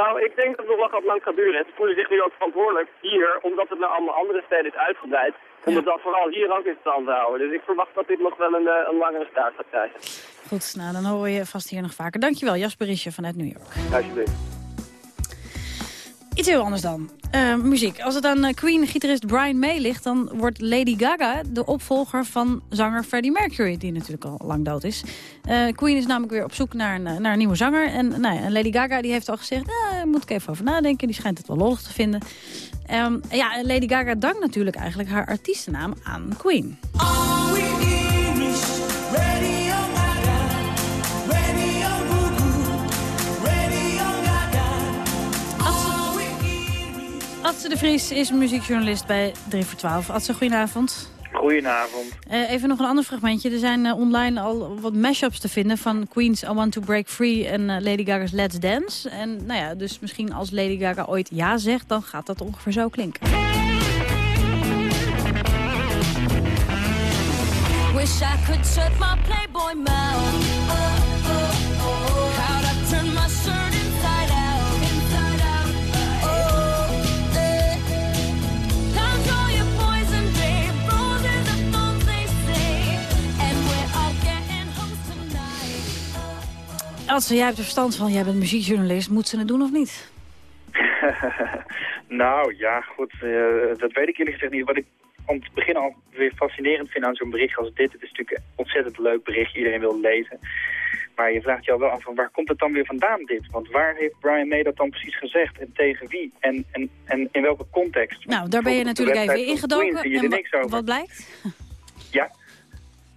Nou, ik denk dat het nog wel wat lang gaat duren. Ze voelen zich nu ook verantwoordelijk hier, omdat het naar allemaal andere steden is uitgebreid. Om het dan vooral hier ook in stand te houden. Dus ik verwacht dat dit nog wel een, eh, een langere staart gaat krijgen. Goed, nou, dan horen we je vast hier nog vaker. Dankjewel, Jasper Riesje vanuit New York. Alsjeblieft. Iets heel anders dan. Eh, muziek. Als het aan eh, Queen-gitarist Brian May ligt... dan wordt Lady Gaga de opvolger van zanger Freddie Mercury... die natuurlijk al lang dood is. Eh, Queen is namelijk weer op zoek naar een, naar een nieuwe zanger. En, nou ja, Lady Gaga die heeft al gezegd... "Nou, daar moet ik even over nadenken. Die schijnt het wel lollig te vinden. Ehm, ja, Lady Gaga dankt natuurlijk eigenlijk haar artiestennaam aan Queen. Atze de Vries is muziekjournalist bij 3 voor 12. Atze, goedenavond. Goedenavond. Eh, even nog een ander fragmentje. Er zijn eh, online al wat mashups te vinden van Queen's I Want to Break Free en eh, Lady Gaga's Let's Dance. En nou ja, dus misschien als Lady Gaga ooit ja zegt, dan gaat dat ongeveer zo klinken. Wish I could shut my Playboy mouth. Atze, jij hebt er verstand van. Jij bent muziekjournalist. Moet ze het doen of niet? (laughs) nou ja, goed, eh, dat weet ik eerlijk gezegd niet. Wat ik om te beginnen al weer fascinerend vind aan zo'n bericht als dit. Het is natuurlijk een ontzettend leuk bericht, iedereen wil lezen. Maar je vraagt je al wel af van waar komt het dan weer vandaan dit? Want waar heeft Brian May dat dan precies gezegd en tegen wie? En, en, en in welke context? Nou, daar ben je natuurlijk even ingedoken. Queen En niks over. wat blijkt? Ja,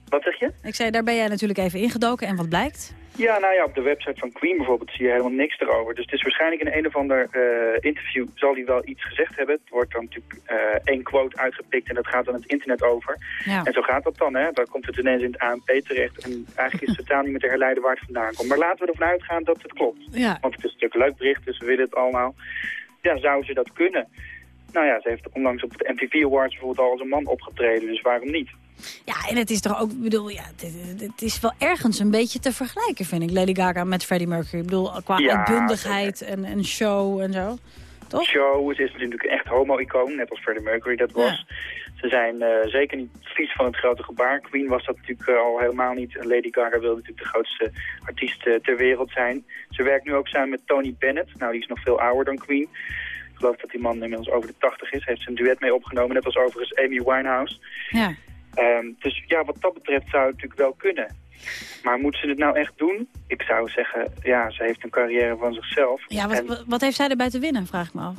wat zeg je? Ik zei, daar ben jij natuurlijk even ingedoken. En wat blijkt? Ja, nou ja, op de website van Queen bijvoorbeeld zie je helemaal niks erover. Dus het is waarschijnlijk in een of ander eh, interview zal hij wel iets gezegd hebben. Het wordt dan natuurlijk eh, één quote uitgepikt en dat gaat dan het internet over. Ja. En zo gaat dat dan, hè. Dan komt het ineens in het ANP terecht. En eigenlijk is het totaal niet meer te herleiden waar het vandaan komt. Maar laten we ervan uitgaan dat het klopt. Ja. Want het is natuurlijk een leuk bericht, dus we willen het allemaal. Ja, zou ze dat kunnen? Nou ja, ze heeft onlangs op de MTV Awards bijvoorbeeld al als een man opgetreden, dus waarom niet? Ja, en het is toch ook, ik bedoel, ja, het, is wel ergens een beetje te vergelijken, vind ik, Lady Gaga met Freddie Mercury. Ik bedoel, qua Ja, uitbundigheid en, en show en zo. Toch? Show, ze is natuurlijk een echt homo-icoon, net als Freddie Mercury dat was. Ze zijn eh, zeker niet vies van het grote gebaar. Queen was dat natuurlijk eh, al helemaal niet. Lady Gaga wilde natuurlijk de grootste artiest eh, ter wereld zijn. Ze werkt nu ook samen met Tony Bennett. Nou, die is nog veel ouder dan Queen. Ik geloof dat die man inmiddels over de 80 is. Heeft ze een duet mee opgenomen, net als overigens Amy Winehouse. Ja. Ehm, dus ja, wat dat betreft zou het natuurlijk wel kunnen. Maar moet ze het nou echt doen? Ik zou zeggen, ja, ze heeft een carrière van zichzelf. Ja, wat, En- wat- heeft zij erbij te winnen, vraag ik me af.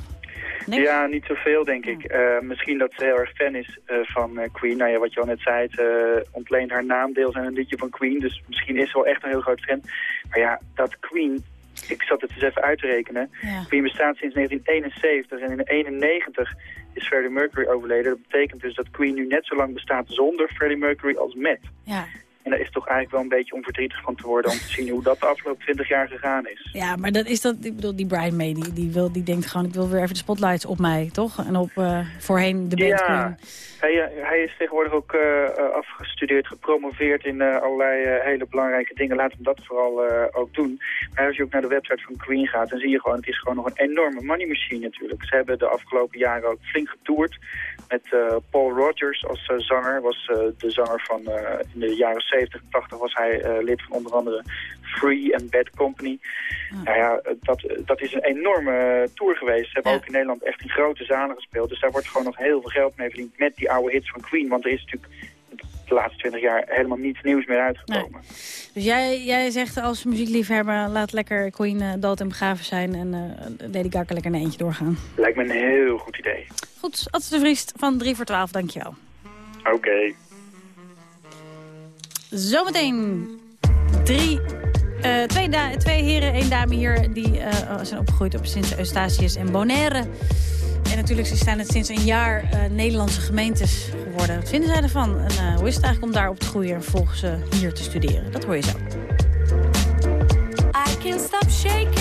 Niks? ja, niet zoveel denk ik. Eh, misschien dat ze heel erg fan is eh, van eh, Queen. Nou ja, wat je al net zei, het ontleent haar naam deels aan een liedje van Queen. Dus misschien is ze wel echt een heel groot fan. Maar ja, dat Queen, ik zat het eens even uit te rekenen. Ja. Queen bestaat sinds 1971 en in 1991 is Freddie Mercury overleden. Dat betekent dus dat Queen nu net zo lang bestaat zonder Freddie Mercury als met. Ja. En daar is toch eigenlijk wel een beetje onverdrietig van te worden om te zien hoe dat de afgelopen 20 jaar gegaan is. Ja, maar dat is dat, ik bedoel, die Brian May, die, die, wil, die denkt gewoon, ik wil weer even de spotlights op mij, toch? En op eh, voorheen de band. Ja, hij, eh, hij is tegenwoordig ook eh, afgestudeerd, gepromoveerd in allerlei hele belangrijke dingen. Laat hem dat vooral ook doen. Maar als je ook naar de website van Queen gaat, dan zie je gewoon, het is gewoon nog een enorme money machine natuurlijk. Ze hebben de afgelopen jaren ook flink getoerd met eh, Paul Rogers als eh, zanger. Was eh, de zanger van, in de jaren 70 en 80 was hij lid van onder andere Free and Bad Company. Nou ja, dat, dat is een enorme tour geweest. Ze hebben ook in Nederland echt in grote zalen gespeeld. Dus daar wordt gewoon nog heel veel geld mee verdiend met die oude hits van Queen. Want er is natuurlijk de laatste twintig jaar helemaal niets nieuws meer uitgekomen. Dus jij, jij zegt als muziekliefhebber, laat lekker Queen eh, dood en begraven zijn en eh Lady Gaga lekker een eentje doorgaan. Lijkt me een heel goed idee. Goed, Ad de Vries van 3 voor 12, dankjewel. Oké. Zometeen drie Eh, twee, twee heren, één dame hier, die zijn opgegroeid op Sint Eustatius en Bonaire. En natuurlijk zijn het sinds een jaar eh, Nederlandse gemeentes geworden. Wat vinden zij ervan? En eh, hoe is het eigenlijk om daar op te groeien en vervolgens eh, hier te studeren? Dat hoor je zo. I can't stop shaking.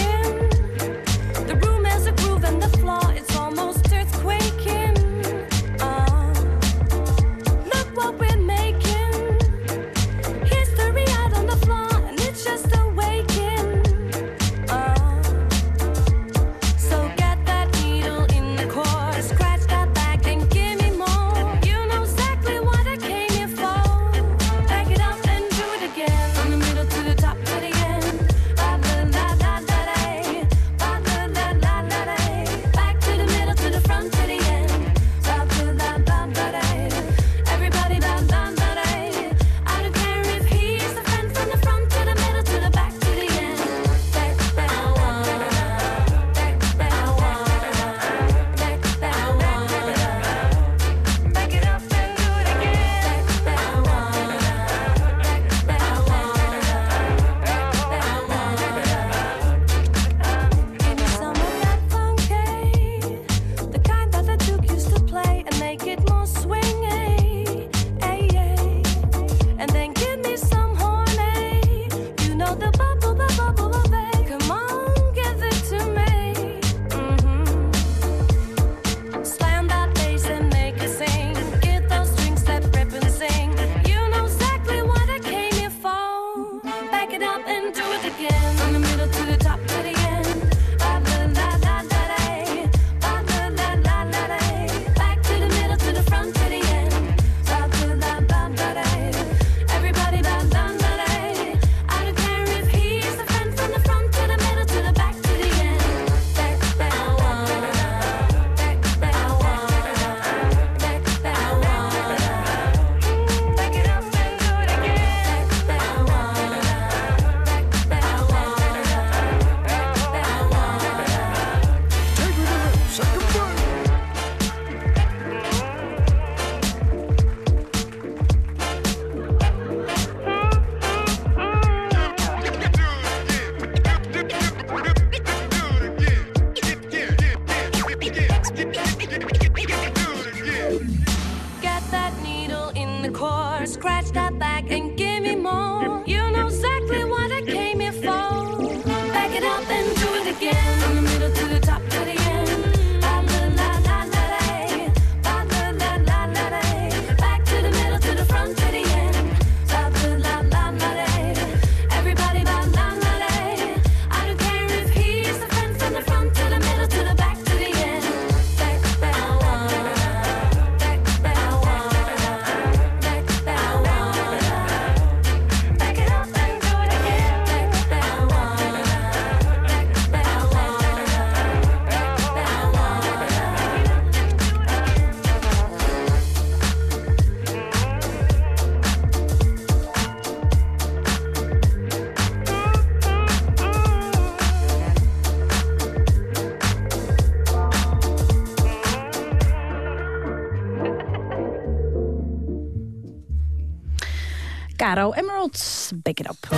Caro Emerald, back it up.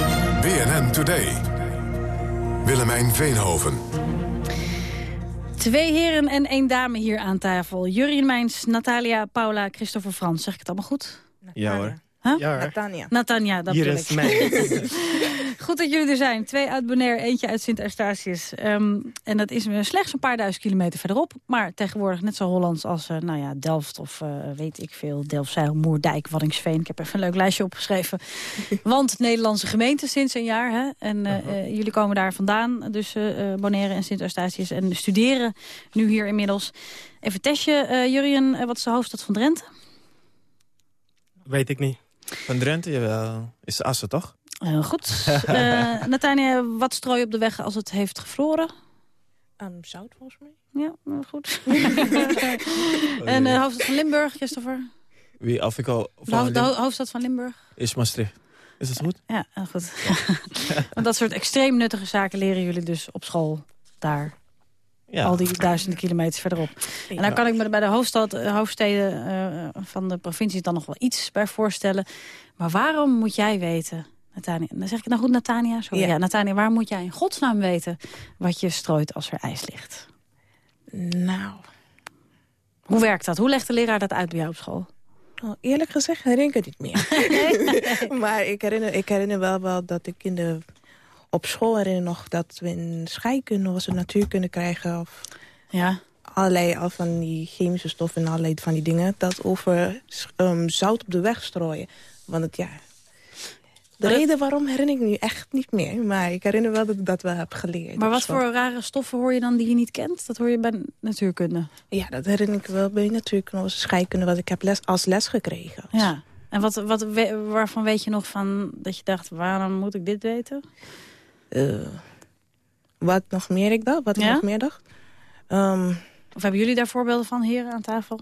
BNN Today. Willemijn Veenhoven. Twee heren en één dame hier aan tafel. Jurien Mijns, Natalia, Paula, Christopher Frans. Zeg ik het allemaal goed? Ja hoor. Huh? Ja hoor. Natania. Natanja, dat Hier is mij. (laughs) Goed dat jullie er zijn. Twee uit Bonaire, eentje uit Sint Eustatius. Ehm, en dat is slechts een paar duizend kilometer verderop. Maar tegenwoordig net zo Hollands als eh, nou ja, Delft of eh, weet ik veel. Delfzijl, Moerdijk, Waddingsveen. Ik heb even een leuk lijstje opgeschreven. (laughs) Want Nederlandse gemeente sinds een jaar. Hè? En eh, eh, jullie komen daar vandaan. Dus Bonaire en Sint Eustatius. En studeren nu hier inmiddels. Even testje. eh Jurien, wat is de hoofdstad van Drenthe? Weet ik niet. Van Drenthe, jawel. Is Assen, toch? Heel goed. Eh (laughs) Natania, wat strooi je op de weg als het heeft gevroren? Aan zout volgens mij. Ja, nou, goed. (laughs) (laughs) en de hoofdstad van Limburg, Christopher? Wie, of ik al... De, hoofd- de al- ho- hoofdstad van Limburg? Is Maastricht. Is dat goed? Ja, goed. Want dat soort extreem nuttige zaken leren jullie dus op school daar. Ja. Al die duizenden kilometers verderop. En dan kan ik me bij de hoofdstad, eh, hoofdsteden eh, van de provincies dan nog wel iets bij voorstellen. Maar waarom moet jij weten Natania, dan zeg ik nou goed, Natania? Sorry, ja. Ja. Natania, waar moet jij in godsnaam weten wat je strooit als er ijs ligt? Nou, Hoe werkt dat? Hoe legt de leraar dat uit bij jou op school? nou, eerlijk gezegd herinner ik het niet meer. (laughs) (laughs) maar ik herinner, ik herinner wel, wel dat ik in de, op school herinner nog... dat we in scheikunde of we natuurkunde krijgen... of Ja. allerlei al van die chemische stoffen en allerlei van die dingen... dat over ehm, zout op de weg strooien. Want het, ja... De Maar reden waarom herinner ik nu echt niet meer. Maar ik herinner wel dat ik dat wel heb geleerd. Maar wat voor rare stoffen hoor je dan die je niet kent? Dat hoor je bij natuurkunde. Ja, dat herinner ik wel bij natuurkunde of scheikunde... wat ik heb les, als les gekregen. Ja. En wat, wat, waarvan weet je nog van dat je dacht, waarom moet ik dit weten? Eh, wat nog meer ik dacht? Wat ik nog meer dacht? Ehm, Of hebben jullie daar voorbeelden van, heren, aan tafel?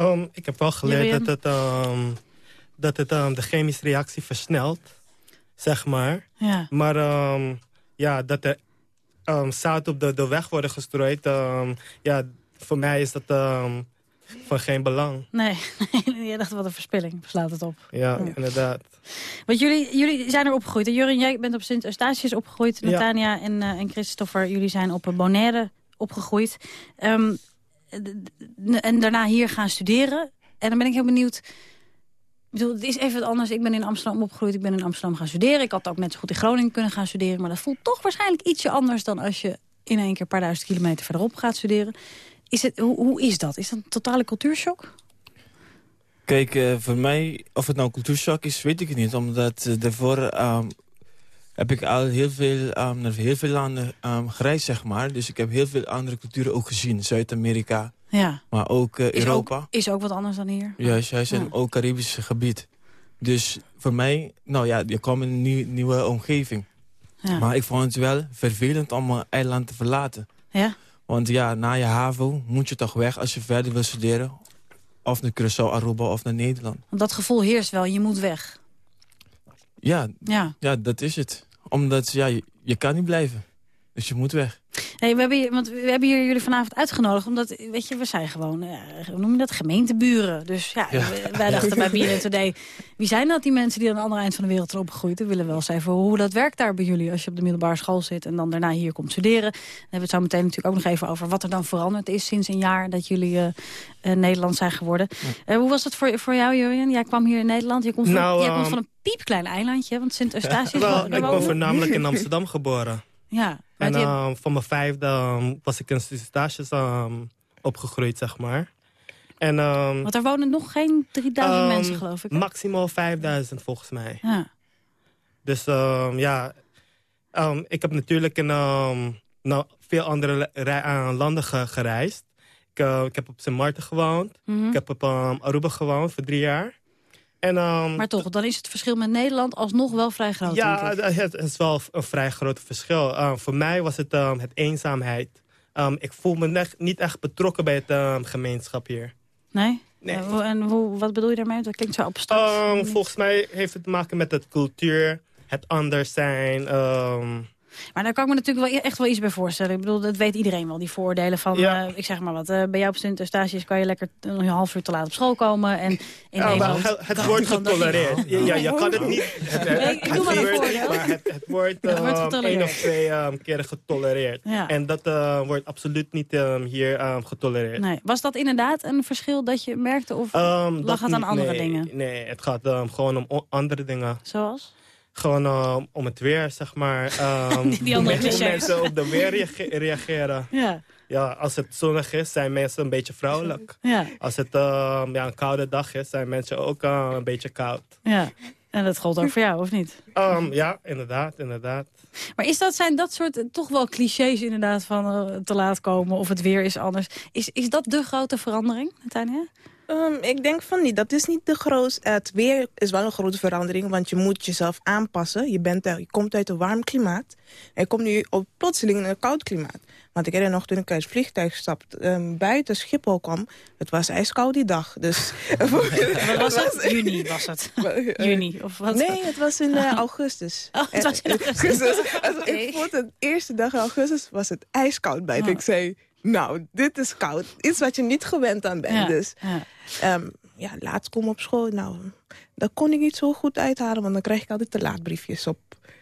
Um, ik heb wel geleerd Jurien? dat het, um, dat het um, de chemische reactie versnelt, zeg maar. Ja. Maar um, ja, dat er um, zout op de, de weg worden gestrooid, um, ja, voor mij is dat van geen belang. (laughs) Nee, je dacht wat een verspilling, slaat het op. Ja, Ja. inderdaad. Want jullie, jullie zijn er opgegroeid. En Jurin, jij bent op Sint Eustatius opgegroid. Ja. Natania en, eh, en Christopher, jullie zijn op eh, Bonaire opgegroeid. Ehm, en daarna hier gaan studeren. En dan ben ik heel benieuwd... Het is even wat anders. Ik ben in Amsterdam opgegroeid. Ik ben in Amsterdam gaan studeren. Ik had ook net zo goed in Groningen kunnen gaan studeren. Maar dat voelt toch waarschijnlijk ietsje anders... dan als je in één keer een paar duizend kilometer verderop gaat studeren. Is het, hoe, hoe is dat? Is dat een totale cultuurshock? Kijk, eh, voor mij, of het nou cultuurshock is, weet ik niet. Omdat eh, daarvoor ehm, heb ik al heel veel, ehm, naar heel veel landen ehm, gereisd, zeg maar. Dus ik heb heel veel andere culturen ook gezien. Zuid-Amerika, Ja. maar ook eh, Is Europa. ook, is ook wat anders dan hier. Juist, juist. En Ja. ook Caribische gebied. Dus voor mij, nou ja, je kwam in een nieuw- nieuwe omgeving. Ja. Maar ik vond het wel vervelend om mijn eiland te verlaten. Ja? Want ja, na je HAVO moet je toch weg als je verder wil studeren. Of naar Curaçao, Aruba of naar Nederland. Want dat gevoel heerst wel. Je moet weg. Ja, Ja. ja dat is het. Omdat ja, je, je kan niet blijven. Dus je moet weg. Nee, we hebben, hier, want we hebben hier jullie vanavond uitgenodigd. Omdat, weet je, we zijn gewoon, eh, hoe noem je dat, gemeenteburen. Dus ja, Ja. we- wij dachten bij BNN Today... Wie zijn dat, die mensen die aan het andere eind van de wereld zijn opgegroeid? We willen wel eens even hoe dat werkt daar bij jullie... als je op de middelbare school zit en dan daarna hier komt studeren. Dan hebben we het zo meteen natuurlijk ook nog even over... wat er dan veranderd is sinds een jaar dat jullie eh eh, Nederland zijn geworden. Hoe was dat voor, voor jou, Jurjen? Jij kwam hier in Nederland. Je komt van, Nou, jij komt ehm, van een piepklein eilandje, want Sint-Eustatius... (laughs) Wel, daar ik ben voornamelijk in (laughs) Amsterdam geboren. Ja, En die- ehm, van mijn vijfde ehm, was ik in stages ehm, opgegroeid, zeg maar. En, Want daar wonen nog geen 3000 ehm, mensen, geloof ik. hè? Maximaal 5000 volgens mij. Ja. Dus ja, ik heb natuurlijk in nou, veel andere eh, landen ge- gereisd. Ik, eh, ik heb op Sint Maarten gewoond. Mhm. Ik heb op Aruba gewoond voor drie jaar. En, ehm, Maar toch, dan is het verschil met Nederland alsnog wel vrij groot, ja, ik. het is wel een vrij groot verschil. Uh, voor mij was het um, het eenzaamheid. Um, ik voel me net, niet echt betrokken bij het gemeenschap hier. Nee? Eh, hoe- en hoe, wat bedoel je daarmee? Dat klinkt zo abstract. Volgens mij heeft het te maken met het cultuur, het anders zijn. Maar daar kan ik me natuurlijk wel e- echt wel iets bij voorstellen. Ik bedoel, dat weet iedereen wel, die voordelen van... Ja. eh, ik zeg maar wat, eh, bij jou op Sint-Eustatius kan je lekker een half uur te laat op school komen. En in ja, maar Nederland... het, het wordt getolereerd. Ja, ja, je kan het niet. Het, (laughs) het, Nee, ik het doe maar het, het wordt, Het wordt um, getolereerd. één of twee um, keren getolereerd. Ja. En dat uh, wordt absoluut niet um, hier getolereerd. Nee. Was dat inderdaad een verschil dat je merkte? Of lag dat het aan niet, andere nee, dingen? Nee, het gaat gewoon om andere dingen. Zoals? Gewoon um, om het weer, zeg maar. Um, (laughs) Die- die andere (laughs) hoe clichés. mensen op de weer reage- reageren. Ja. Ja, als het zonnig is, zijn mensen een beetje vrouwelijk. Ja. Als het um, ja, een koude dag is, zijn mensen ook uh, een beetje koud. Ja. En dat gold ook voor jou, of niet? Um, ja, inderdaad, inderdaad. Maar is dat, zijn dat soort eh, toch wel clichés inderdaad van eh, te laat komen of het weer is anders? Is, is dat de grote verandering, Tanja? Ehm, ik denk van niet. Dat is niet de grootste. Het weer is wel een grote verandering, want je moet jezelf aanpassen. Je, bent, je komt uit een warm klimaat. En je komt nu op plotseling in een koud klimaat. Want ik herinner nog toen ik uit het vliegtuig stapte, ehm, buiten Schiphol kwam. Het was ijskoud die dag. Dus, (laughs) (laughs) Wat was (laughs) het? Juni was het. Juni, of wat? Nee, het was in eh, augustus. Oh, het was in Eh, augustus. Oké. Ik vond het eerste dag in augustus was het ijskoud buiten. Oh. Ik zei, nou, dit is koud. Iets wat je niet gewend aan bent. Ja, Dus, ja. ehm, ja, laat komen op school. Nou, dat kon ik niet zo goed uithalen, want dan krijg ik altijd te laat briefjes op.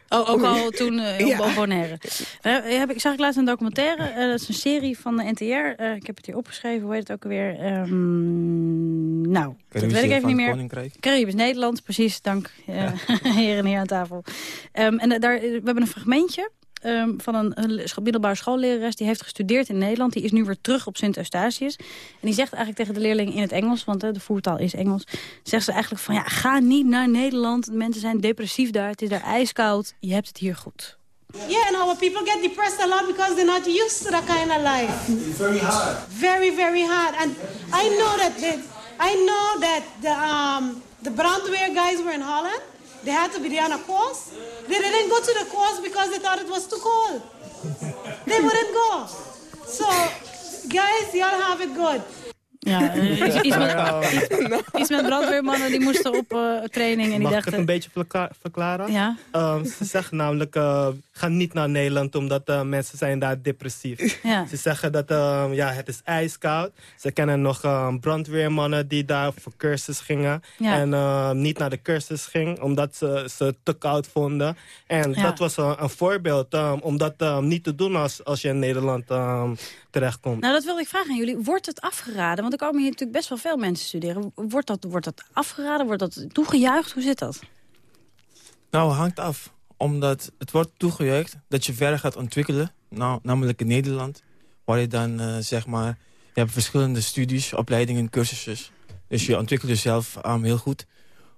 Oh, ook al toen eh, op (laughs) Ja. op Bonaire. Eh, heb ik, zag ik laatst een documentaire. eh, dat is een serie van de NTR. Eh, ik heb het hier opgeschreven. Hoe heet het ook alweer? Ehm, nou, dat weet ik even niet meer. Caribisch Nederland, precies. Dank, eh (laughs) heren en heer aan tafel. Ehm, en daar, we hebben een fragmentje ehm, van een, middelbare schoollerares. Die heeft gestudeerd in Nederland. Die is nu weer terug op Sint Eustatius. En die zegt eigenlijk tegen de leerlingen in het Engels... want de voertaal is Engels... zegt ze eigenlijk van ja, ga niet naar Nederland. Mensen zijn depressief daar. Het is daar ijskoud. Je hebt het hier goed. Yeah, and our people get depressed a lot because they're not used to that kind of life. Very hard. Very, very hard. And I know that they, I know that the um the brandweer guys were in Holland. They had to be there on a course. They didn't go to the course because they thought it was too cold. They wouldn't go. So, guys, y'all have it good. Ja, iets, met, iets, met brandweermannen die moesten op eh, training. En die Mag ik dachten, het een beetje verkla- verklaren? Ja. Ehm, ze zeggen namelijk, eh, ga niet naar Nederland omdat eh, mensen zijn daar depressief. Ja. Ze zeggen dat ehm, ja, het is ijskoud. Ze kennen nog ehm, brandweermannen die daar voor cursus gingen. Ja. En niet naar de cursus ging omdat ze ze te koud vonden. En Ja. dat was een, voorbeeld om dat niet te doen als, als je in Nederland terechtkomt. Nou, dat wilde ik vragen aan jullie. Wordt het afgeraden? Want er komen hier natuurlijk best wel veel mensen studeren. Wordt dat, wordt dat afgeraden? Wordt dat toegejuicht? Hoe zit dat? Nou, hangt af. Omdat het wordt toegejuicht dat je verder gaat ontwikkelen. Nou, namelijk in Nederland. Waar je dan, eh, zeg maar... Je hebt verschillende studies, opleidingen, cursussen. Dus je ontwikkelt jezelf um, heel goed.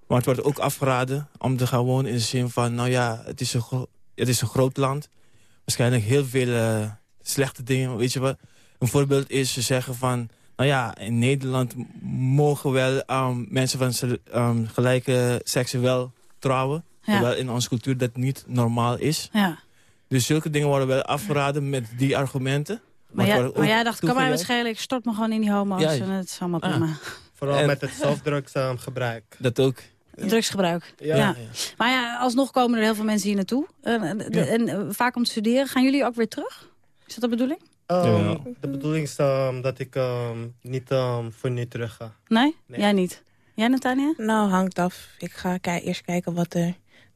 Maar het wordt ook afgeraden om te gaan wonen in de zin van... Nou ja, het is een, het is een groot land. Waarschijnlijk heel veel eh, slechte dingen, weet je wat. Een voorbeeld is ze zeggen van... Nou ja, in Nederland mogen wel um, mensen van um, gelijke seksen wel trouwen. Ja. Terwijl in onze cultuur dat niet normaal is. Ja. Dus zulke dingen worden wel afgeraden met die argumenten. Maar, wordt maar jij dacht, kan mij waarschijnlijk, ik stort me gewoon in die homo's Ja. en het is allemaal Ah. prima. Vooral En- met het zelfdrugsgebruik. (laughs) Dat ook. Drugsgebruik. Ja. Ja. Maar ja, alsnog komen er heel veel mensen hier naartoe. En, en, Ja. en, eh, vaak om te studeren. Gaan jullie ook weer terug? Is dat de bedoeling? Ehm, Ja. De bedoeling is ehm, dat ik ehm, niet ehm, voor nu terug ga. Nee? Nee. Jij niet? Jij, Natania? Nou, hangt af. Ik ga eerst kijken wat er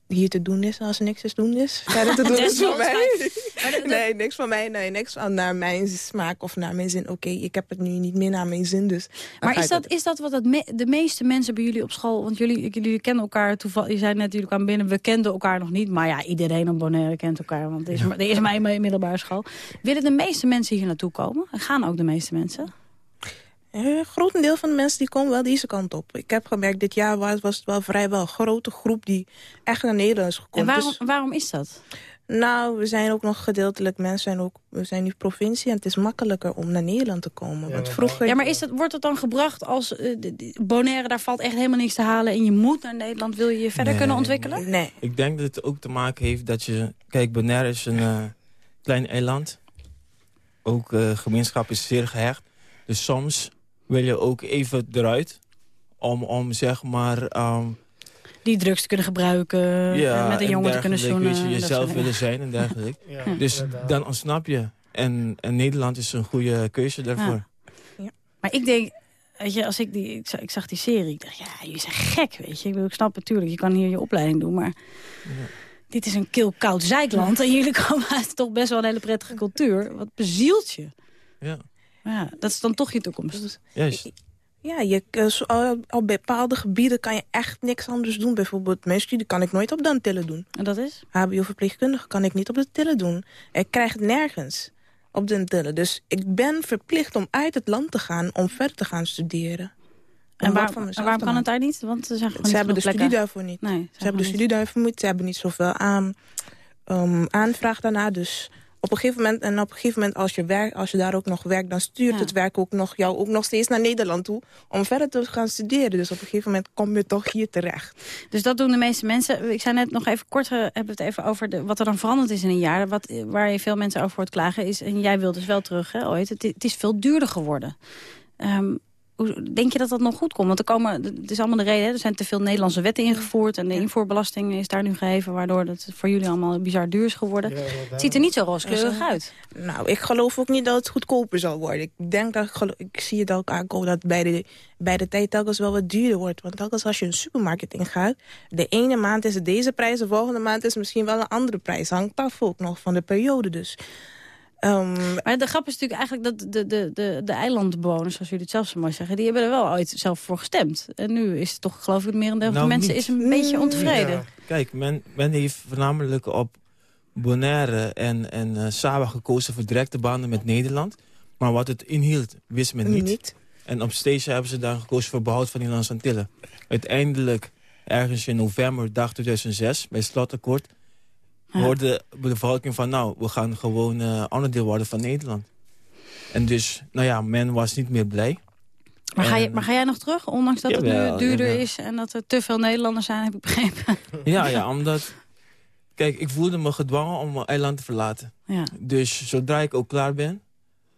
hier te doen is. Als er niks te doen is, verder te doen (laughs) is voor mij. De- de- Nee, niks van mij. Nee, niks van naar mijn smaak of naar mijn zin. Oké, ik heb het nu niet meer naar mijn zin, dus... Maar is dat, is dat wat het me- de meeste mensen bij jullie op school... want jullie, jullie kennen elkaar toevallig... je zei net, jullie kwamen binnen, we kenden elkaar nog niet... maar ja, iedereen op Bonaire kent elkaar, want er is, er is maar één middelbare school. Willen de meeste mensen hier naartoe komen? En gaan ook de meeste mensen? Een groot deel van de mensen die komen wel deze kant op. Ik heb gemerkt, dit jaar was, was het wel vrijwel een grote groep die echt naar Nederland is En gekomen. waarom, Dus- waarom is dat? nou, we zijn ook nog gedeeltelijk, mensen zijn ook, we zijn nu provincie en het is makkelijker om naar Nederland te komen. Want vroeger... Ja, maar is dat, wordt het dan gebracht als eh, de- de- Bonaire, daar valt echt helemaal niks te halen... en je moet naar Nederland, wil je je verder Nee. kunnen ontwikkelen? Nee. Ik denk dat het ook te maken heeft dat je... Kijk, Bonaire is een eh, klein eiland. Ook eh gemeenschap is zeer gehecht. Dus soms wil je ook even eruit. Om, om zeg maar... ehm, Die drugs te kunnen gebruiken, ja, eh, met een en jongen te kunnen zoenen. Weet je, jezelf willen zijn en dergelijke. (laughs) Ja, (laughs) dus inderdaad. dan ontsnap je. En, en Nederland is een goede keuze daarvoor. Maar ik denk, weet je, als ik die, ik zag, ik zag die serie, ik dacht, ja, jullie zijn gek, weet je. Ik, bedoel, ik snap natuurlijk, je kan hier je opleiding doen, maar dit is een kil koud zeikland (laughs) en jullie komen uit toch best wel een hele prettige cultuur. Wat bezielt je? Ja. Maar ja, dat is dan toch je toekomst. Juist. Ja, je, eh, op bepaalde gebieden kan je echt niks anders doen. Bijvoorbeeld mijn studie kan ik nooit op de tillen doen. En dat is? HBO-verpleegkundige kan ik niet op de tillen doen. Ik krijg het nergens op de tillen. Dus ik ben verplicht om uit het land te gaan om verder te gaan studeren. En, waar- en waarom kan het daar niet? Want zijn gewoon Ze niet hebben de studie daarvoor niet. Nee, Ze hebben de studie daarvoor niet. Ze hebben niet zoveel aan, ehm, aanvraag daarna. Dus op een gegeven moment, en op een gegeven moment als je, werkt, als je daar ook nog werkt... dan stuurt Ja. het werk ook nog, jou ook nog steeds naar Nederland toe... om verder te gaan studeren. Dus op een gegeven moment kom je toch hier terecht. Dus dat doen de meeste mensen. Ik zei net nog even kort, eh, hebben we het even over de, wat er dan veranderd is in een jaar. Wat, eh, waar je veel mensen over hoort klagen is, en jij wil dus wel terug, hè, ooit. Het, het is veel duurder geworden. Ehm, denk je dat dat nog goed komt? Want er, komen, het is allemaal de reden, hè? er zijn te veel Nederlandse wetten ingevoerd... en de invoerbelasting is daar nu geheven... waardoor het voor jullie allemaal bizar duur is geworden. het ziet er niet zo rooskleurig uit. Nou, ik geloof ook niet dat het goedkoper zal worden. Ik denk dat, ik, gelo- ik zie het ook aankomen dat bij de, bij de tijd telkens wel wat duurder wordt. Want telkens als je een supermarkt ingaat, de ene maand is het deze prijs, de volgende maand is misschien wel een andere prijs. Hangt af ook nog van de periode dus. Ehm, Maar de grap is natuurlijk eigenlijk dat de, de, de, de eilandbewoners, zoals jullie het zelf zo mooi zeggen... die hebben er wel ooit zelf voor gestemd. En nu is het toch, geloof ik, het merendeel van Nou, de mensen niet. is een beetje ontevreden. Ja. Kijk, men, men heeft voornamelijk op Bonaire en, en eh, Saba gekozen voor directe banden met Nederland. Maar wat het inhield, wist men niet. Niet. En op Station hebben ze dan gekozen voor behoud van die Nederlandse Antillen. Uiteindelijk, ergens in november, dag 2006, bij het slotakkoord... hoorde de bevolking van, nou, we gaan gewoon eh onderdeel worden van Nederland. En dus, nou ja, men was niet meer blij. Maar ga, je, maar ga jij nog terug, ondanks dat het nu duurder jawel. is... en dat er te veel Nederlanders zijn, heb ik begrepen? (laughs) Ja, ja, omdat... Kijk, ik voelde me gedwongen om mijn eiland te verlaten. Ja. Dus zodra ik ook klaar ben...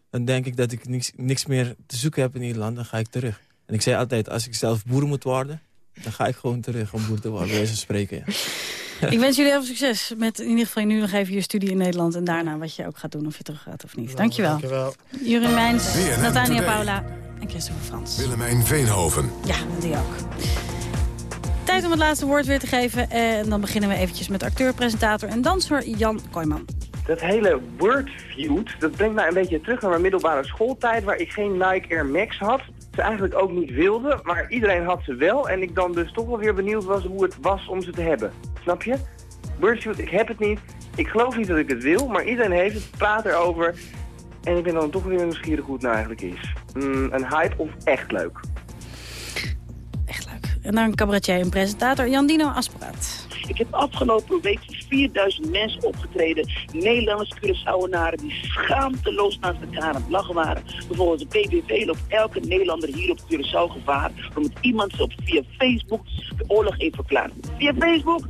dan denk ik dat ik niks, niks meer te zoeken heb in Nederland. Dan ga ik terug. En ik zei altijd, als ik zelf boer moet worden... dan ga ik gewoon terug om boer te worden, van spreken. Ja. (laughs) (laughs) ik wens jullie heel veel succes met in ieder geval nu nog even je studie in Nederland... en daarna wat je ook gaat doen, of je terug gaat of niet. Dankjewel. dankjewel. Jurin Mijns, Natania. Paula en Christopher Frans. Willemijn Veenhoven. Ja, die ook. Tijd om het laatste woord weer te geven. En dan beginnen we eventjes met acteur, presentator en danser Jan Kooijman. Dat hele Wordfeud, dat brengt mij een beetje terug naar mijn middelbare schooltijd... waar ik geen Nike Air Max had. Ze eigenlijk ook niet wilde, maar iedereen had ze wel. En ik dan dus toch wel weer benieuwd was hoe het was om ze te hebben. Snap je? Wordfeud, ik heb het niet. Ik geloof niet dat ik het wil, maar iedereen heeft het, praat erover. En ik ben dan toch weer nieuwsgierig hoe het nou eigenlijk is. Mm, een hype of echt leuk? En dan cabaretier en presentator Jan Dino Asperaat. Ik heb afgelopen week 4000 mensen opgetreden. Nederlanders, Curaçaoenaren die schaamteloos naast elkaar aan het lachen waren. Bijvoorbeeld de PVV loopt elke Nederlander hier op Curaçao gevaar... omdat iemand ze op via Facebook de oorlog heeft verklaard. Via Facebook?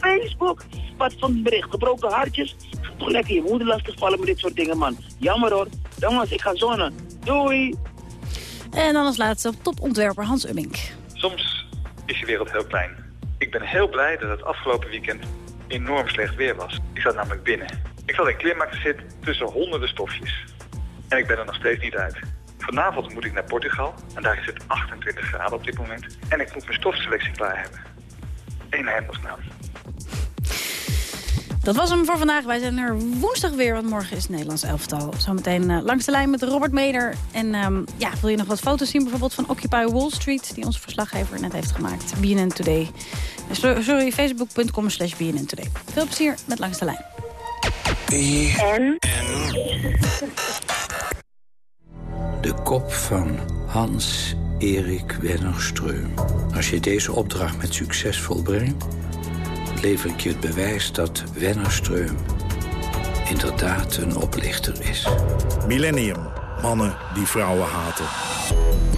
Facebook? Wat van bericht? Gebroken hartjes? Toch lekker je moeder lastigvallen met dit soort dingen, man. Jammer hoor. Jongens, ik ga zonnen. Doei! En dan als laatste topontwerper Hans Ummink. Soms is je wereld heel klein. Ik ben heel blij dat het afgelopen weekend enorm slecht weer was. Ik zat namelijk binnen. Ik zat in kleermaker zit tussen honderden stofjes. En ik ben er nog steeds niet uit. Vanavond moet ik naar Portugal en daar is het 28 graden op dit moment. En ik moet mijn stofselectie klaar hebben. Eén hemelsnaam. Dat was hem voor vandaag. Wij zijn er woensdag weer, want morgen is Nederlands elftal. Zometeen eh, langs de lijn met Robert Meder. En ehm, ja, wil je nog wat foto's zien? Bijvoorbeeld van Occupy Wall Street, die onze verslaggever net heeft gemaakt. BNN Today. Eh, so- Sorry, facebook.com slash BNN Today. Veel plezier met Langs de Lijn. De kop van Hans-Erik Wennerstreum. Als je deze opdracht met succes volbrengt... lever ik je het bewijs dat Wennerstreum inderdaad een oplichter is. Millennium. Mannen die vrouwen haten.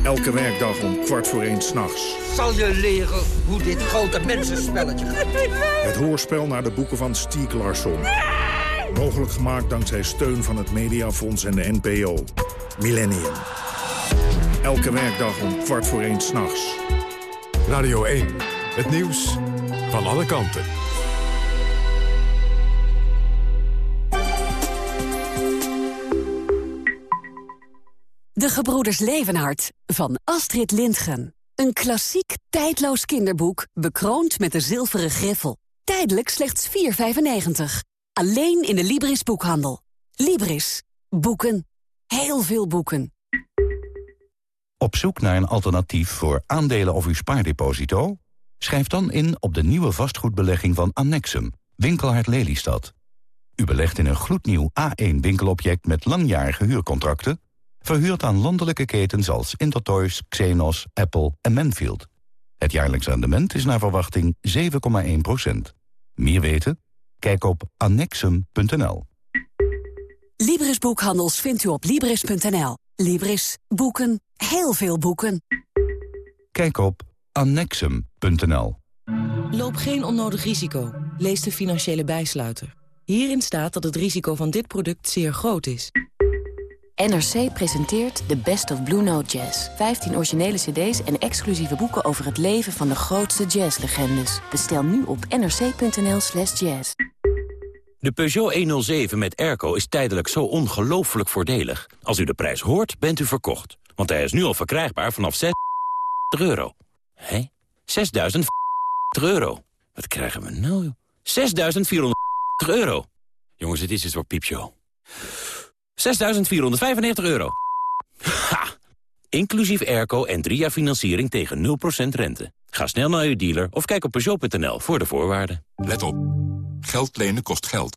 Elke werkdag om kwart voor één s'nachts. Zal je leren hoe dit grote mensenspelletje gaat? Het hoorspel naar de boeken van Stieg Larsson. Mogelijk gemaakt dankzij steun van het Mediafonds en de NPO. Millennium. Elke werkdag om kwart voor één s'nachts. Radio 1. Het nieuws van alle kanten. De Gebroeders Levenhart van Astrid Lindgren. Een klassiek, tijdloos kinderboek, bekroond met de zilveren griffel. Tijdelijk slechts 4,95. Alleen in de Libris boekhandel. Libris. Boeken. Heel veel boeken. Op zoek naar een alternatief voor aandelen of uw spaardeposito? Schrijf dan in op de nieuwe vastgoedbelegging van Annexum, Winkelhart Lelystad. U belegt in een gloednieuw A1-winkelobject met langjarige huurcontracten... verhuurd aan landelijke ketens als Intertoys, Xenos, Apple en Manfield. Het jaarlijks rendement is naar verwachting 7,1% Meer weten? Kijk op annexum.nl. Libris Boekhandels vindt u op Libris.nl. Libris. Boeken. Heel veel boeken. Kijk op annexum.nl. Loop geen onnodig risico. Lees de financiële bijsluiter. Hierin staat dat het risico van dit product zeer groot is. NRC presenteert The Best of Blue Note Jazz. 15 originele cd's en exclusieve boeken over het leven van de grootste jazzlegendes. Bestel nu op nrc.nl slash jazz. De Peugeot 107 met airco is tijdelijk zo ongelooflijk voordelig. Als u de prijs hoort, bent u verkocht. Want hij is nu al verkrijgbaar vanaf 6 euro. Hé? 6.000 euro. Wat krijgen we nou? joh? 6.400 euro. Jongens, dit is het voor piepshow. 6.495 euro. Ha! Inclusief airco en drie jaar financiering tegen 0% rente. Ga snel naar uw dealer of kijk op Peugeot.nl voor de voorwaarden. Let op. Geld lenen kost geld.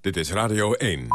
Dit is Radio 1.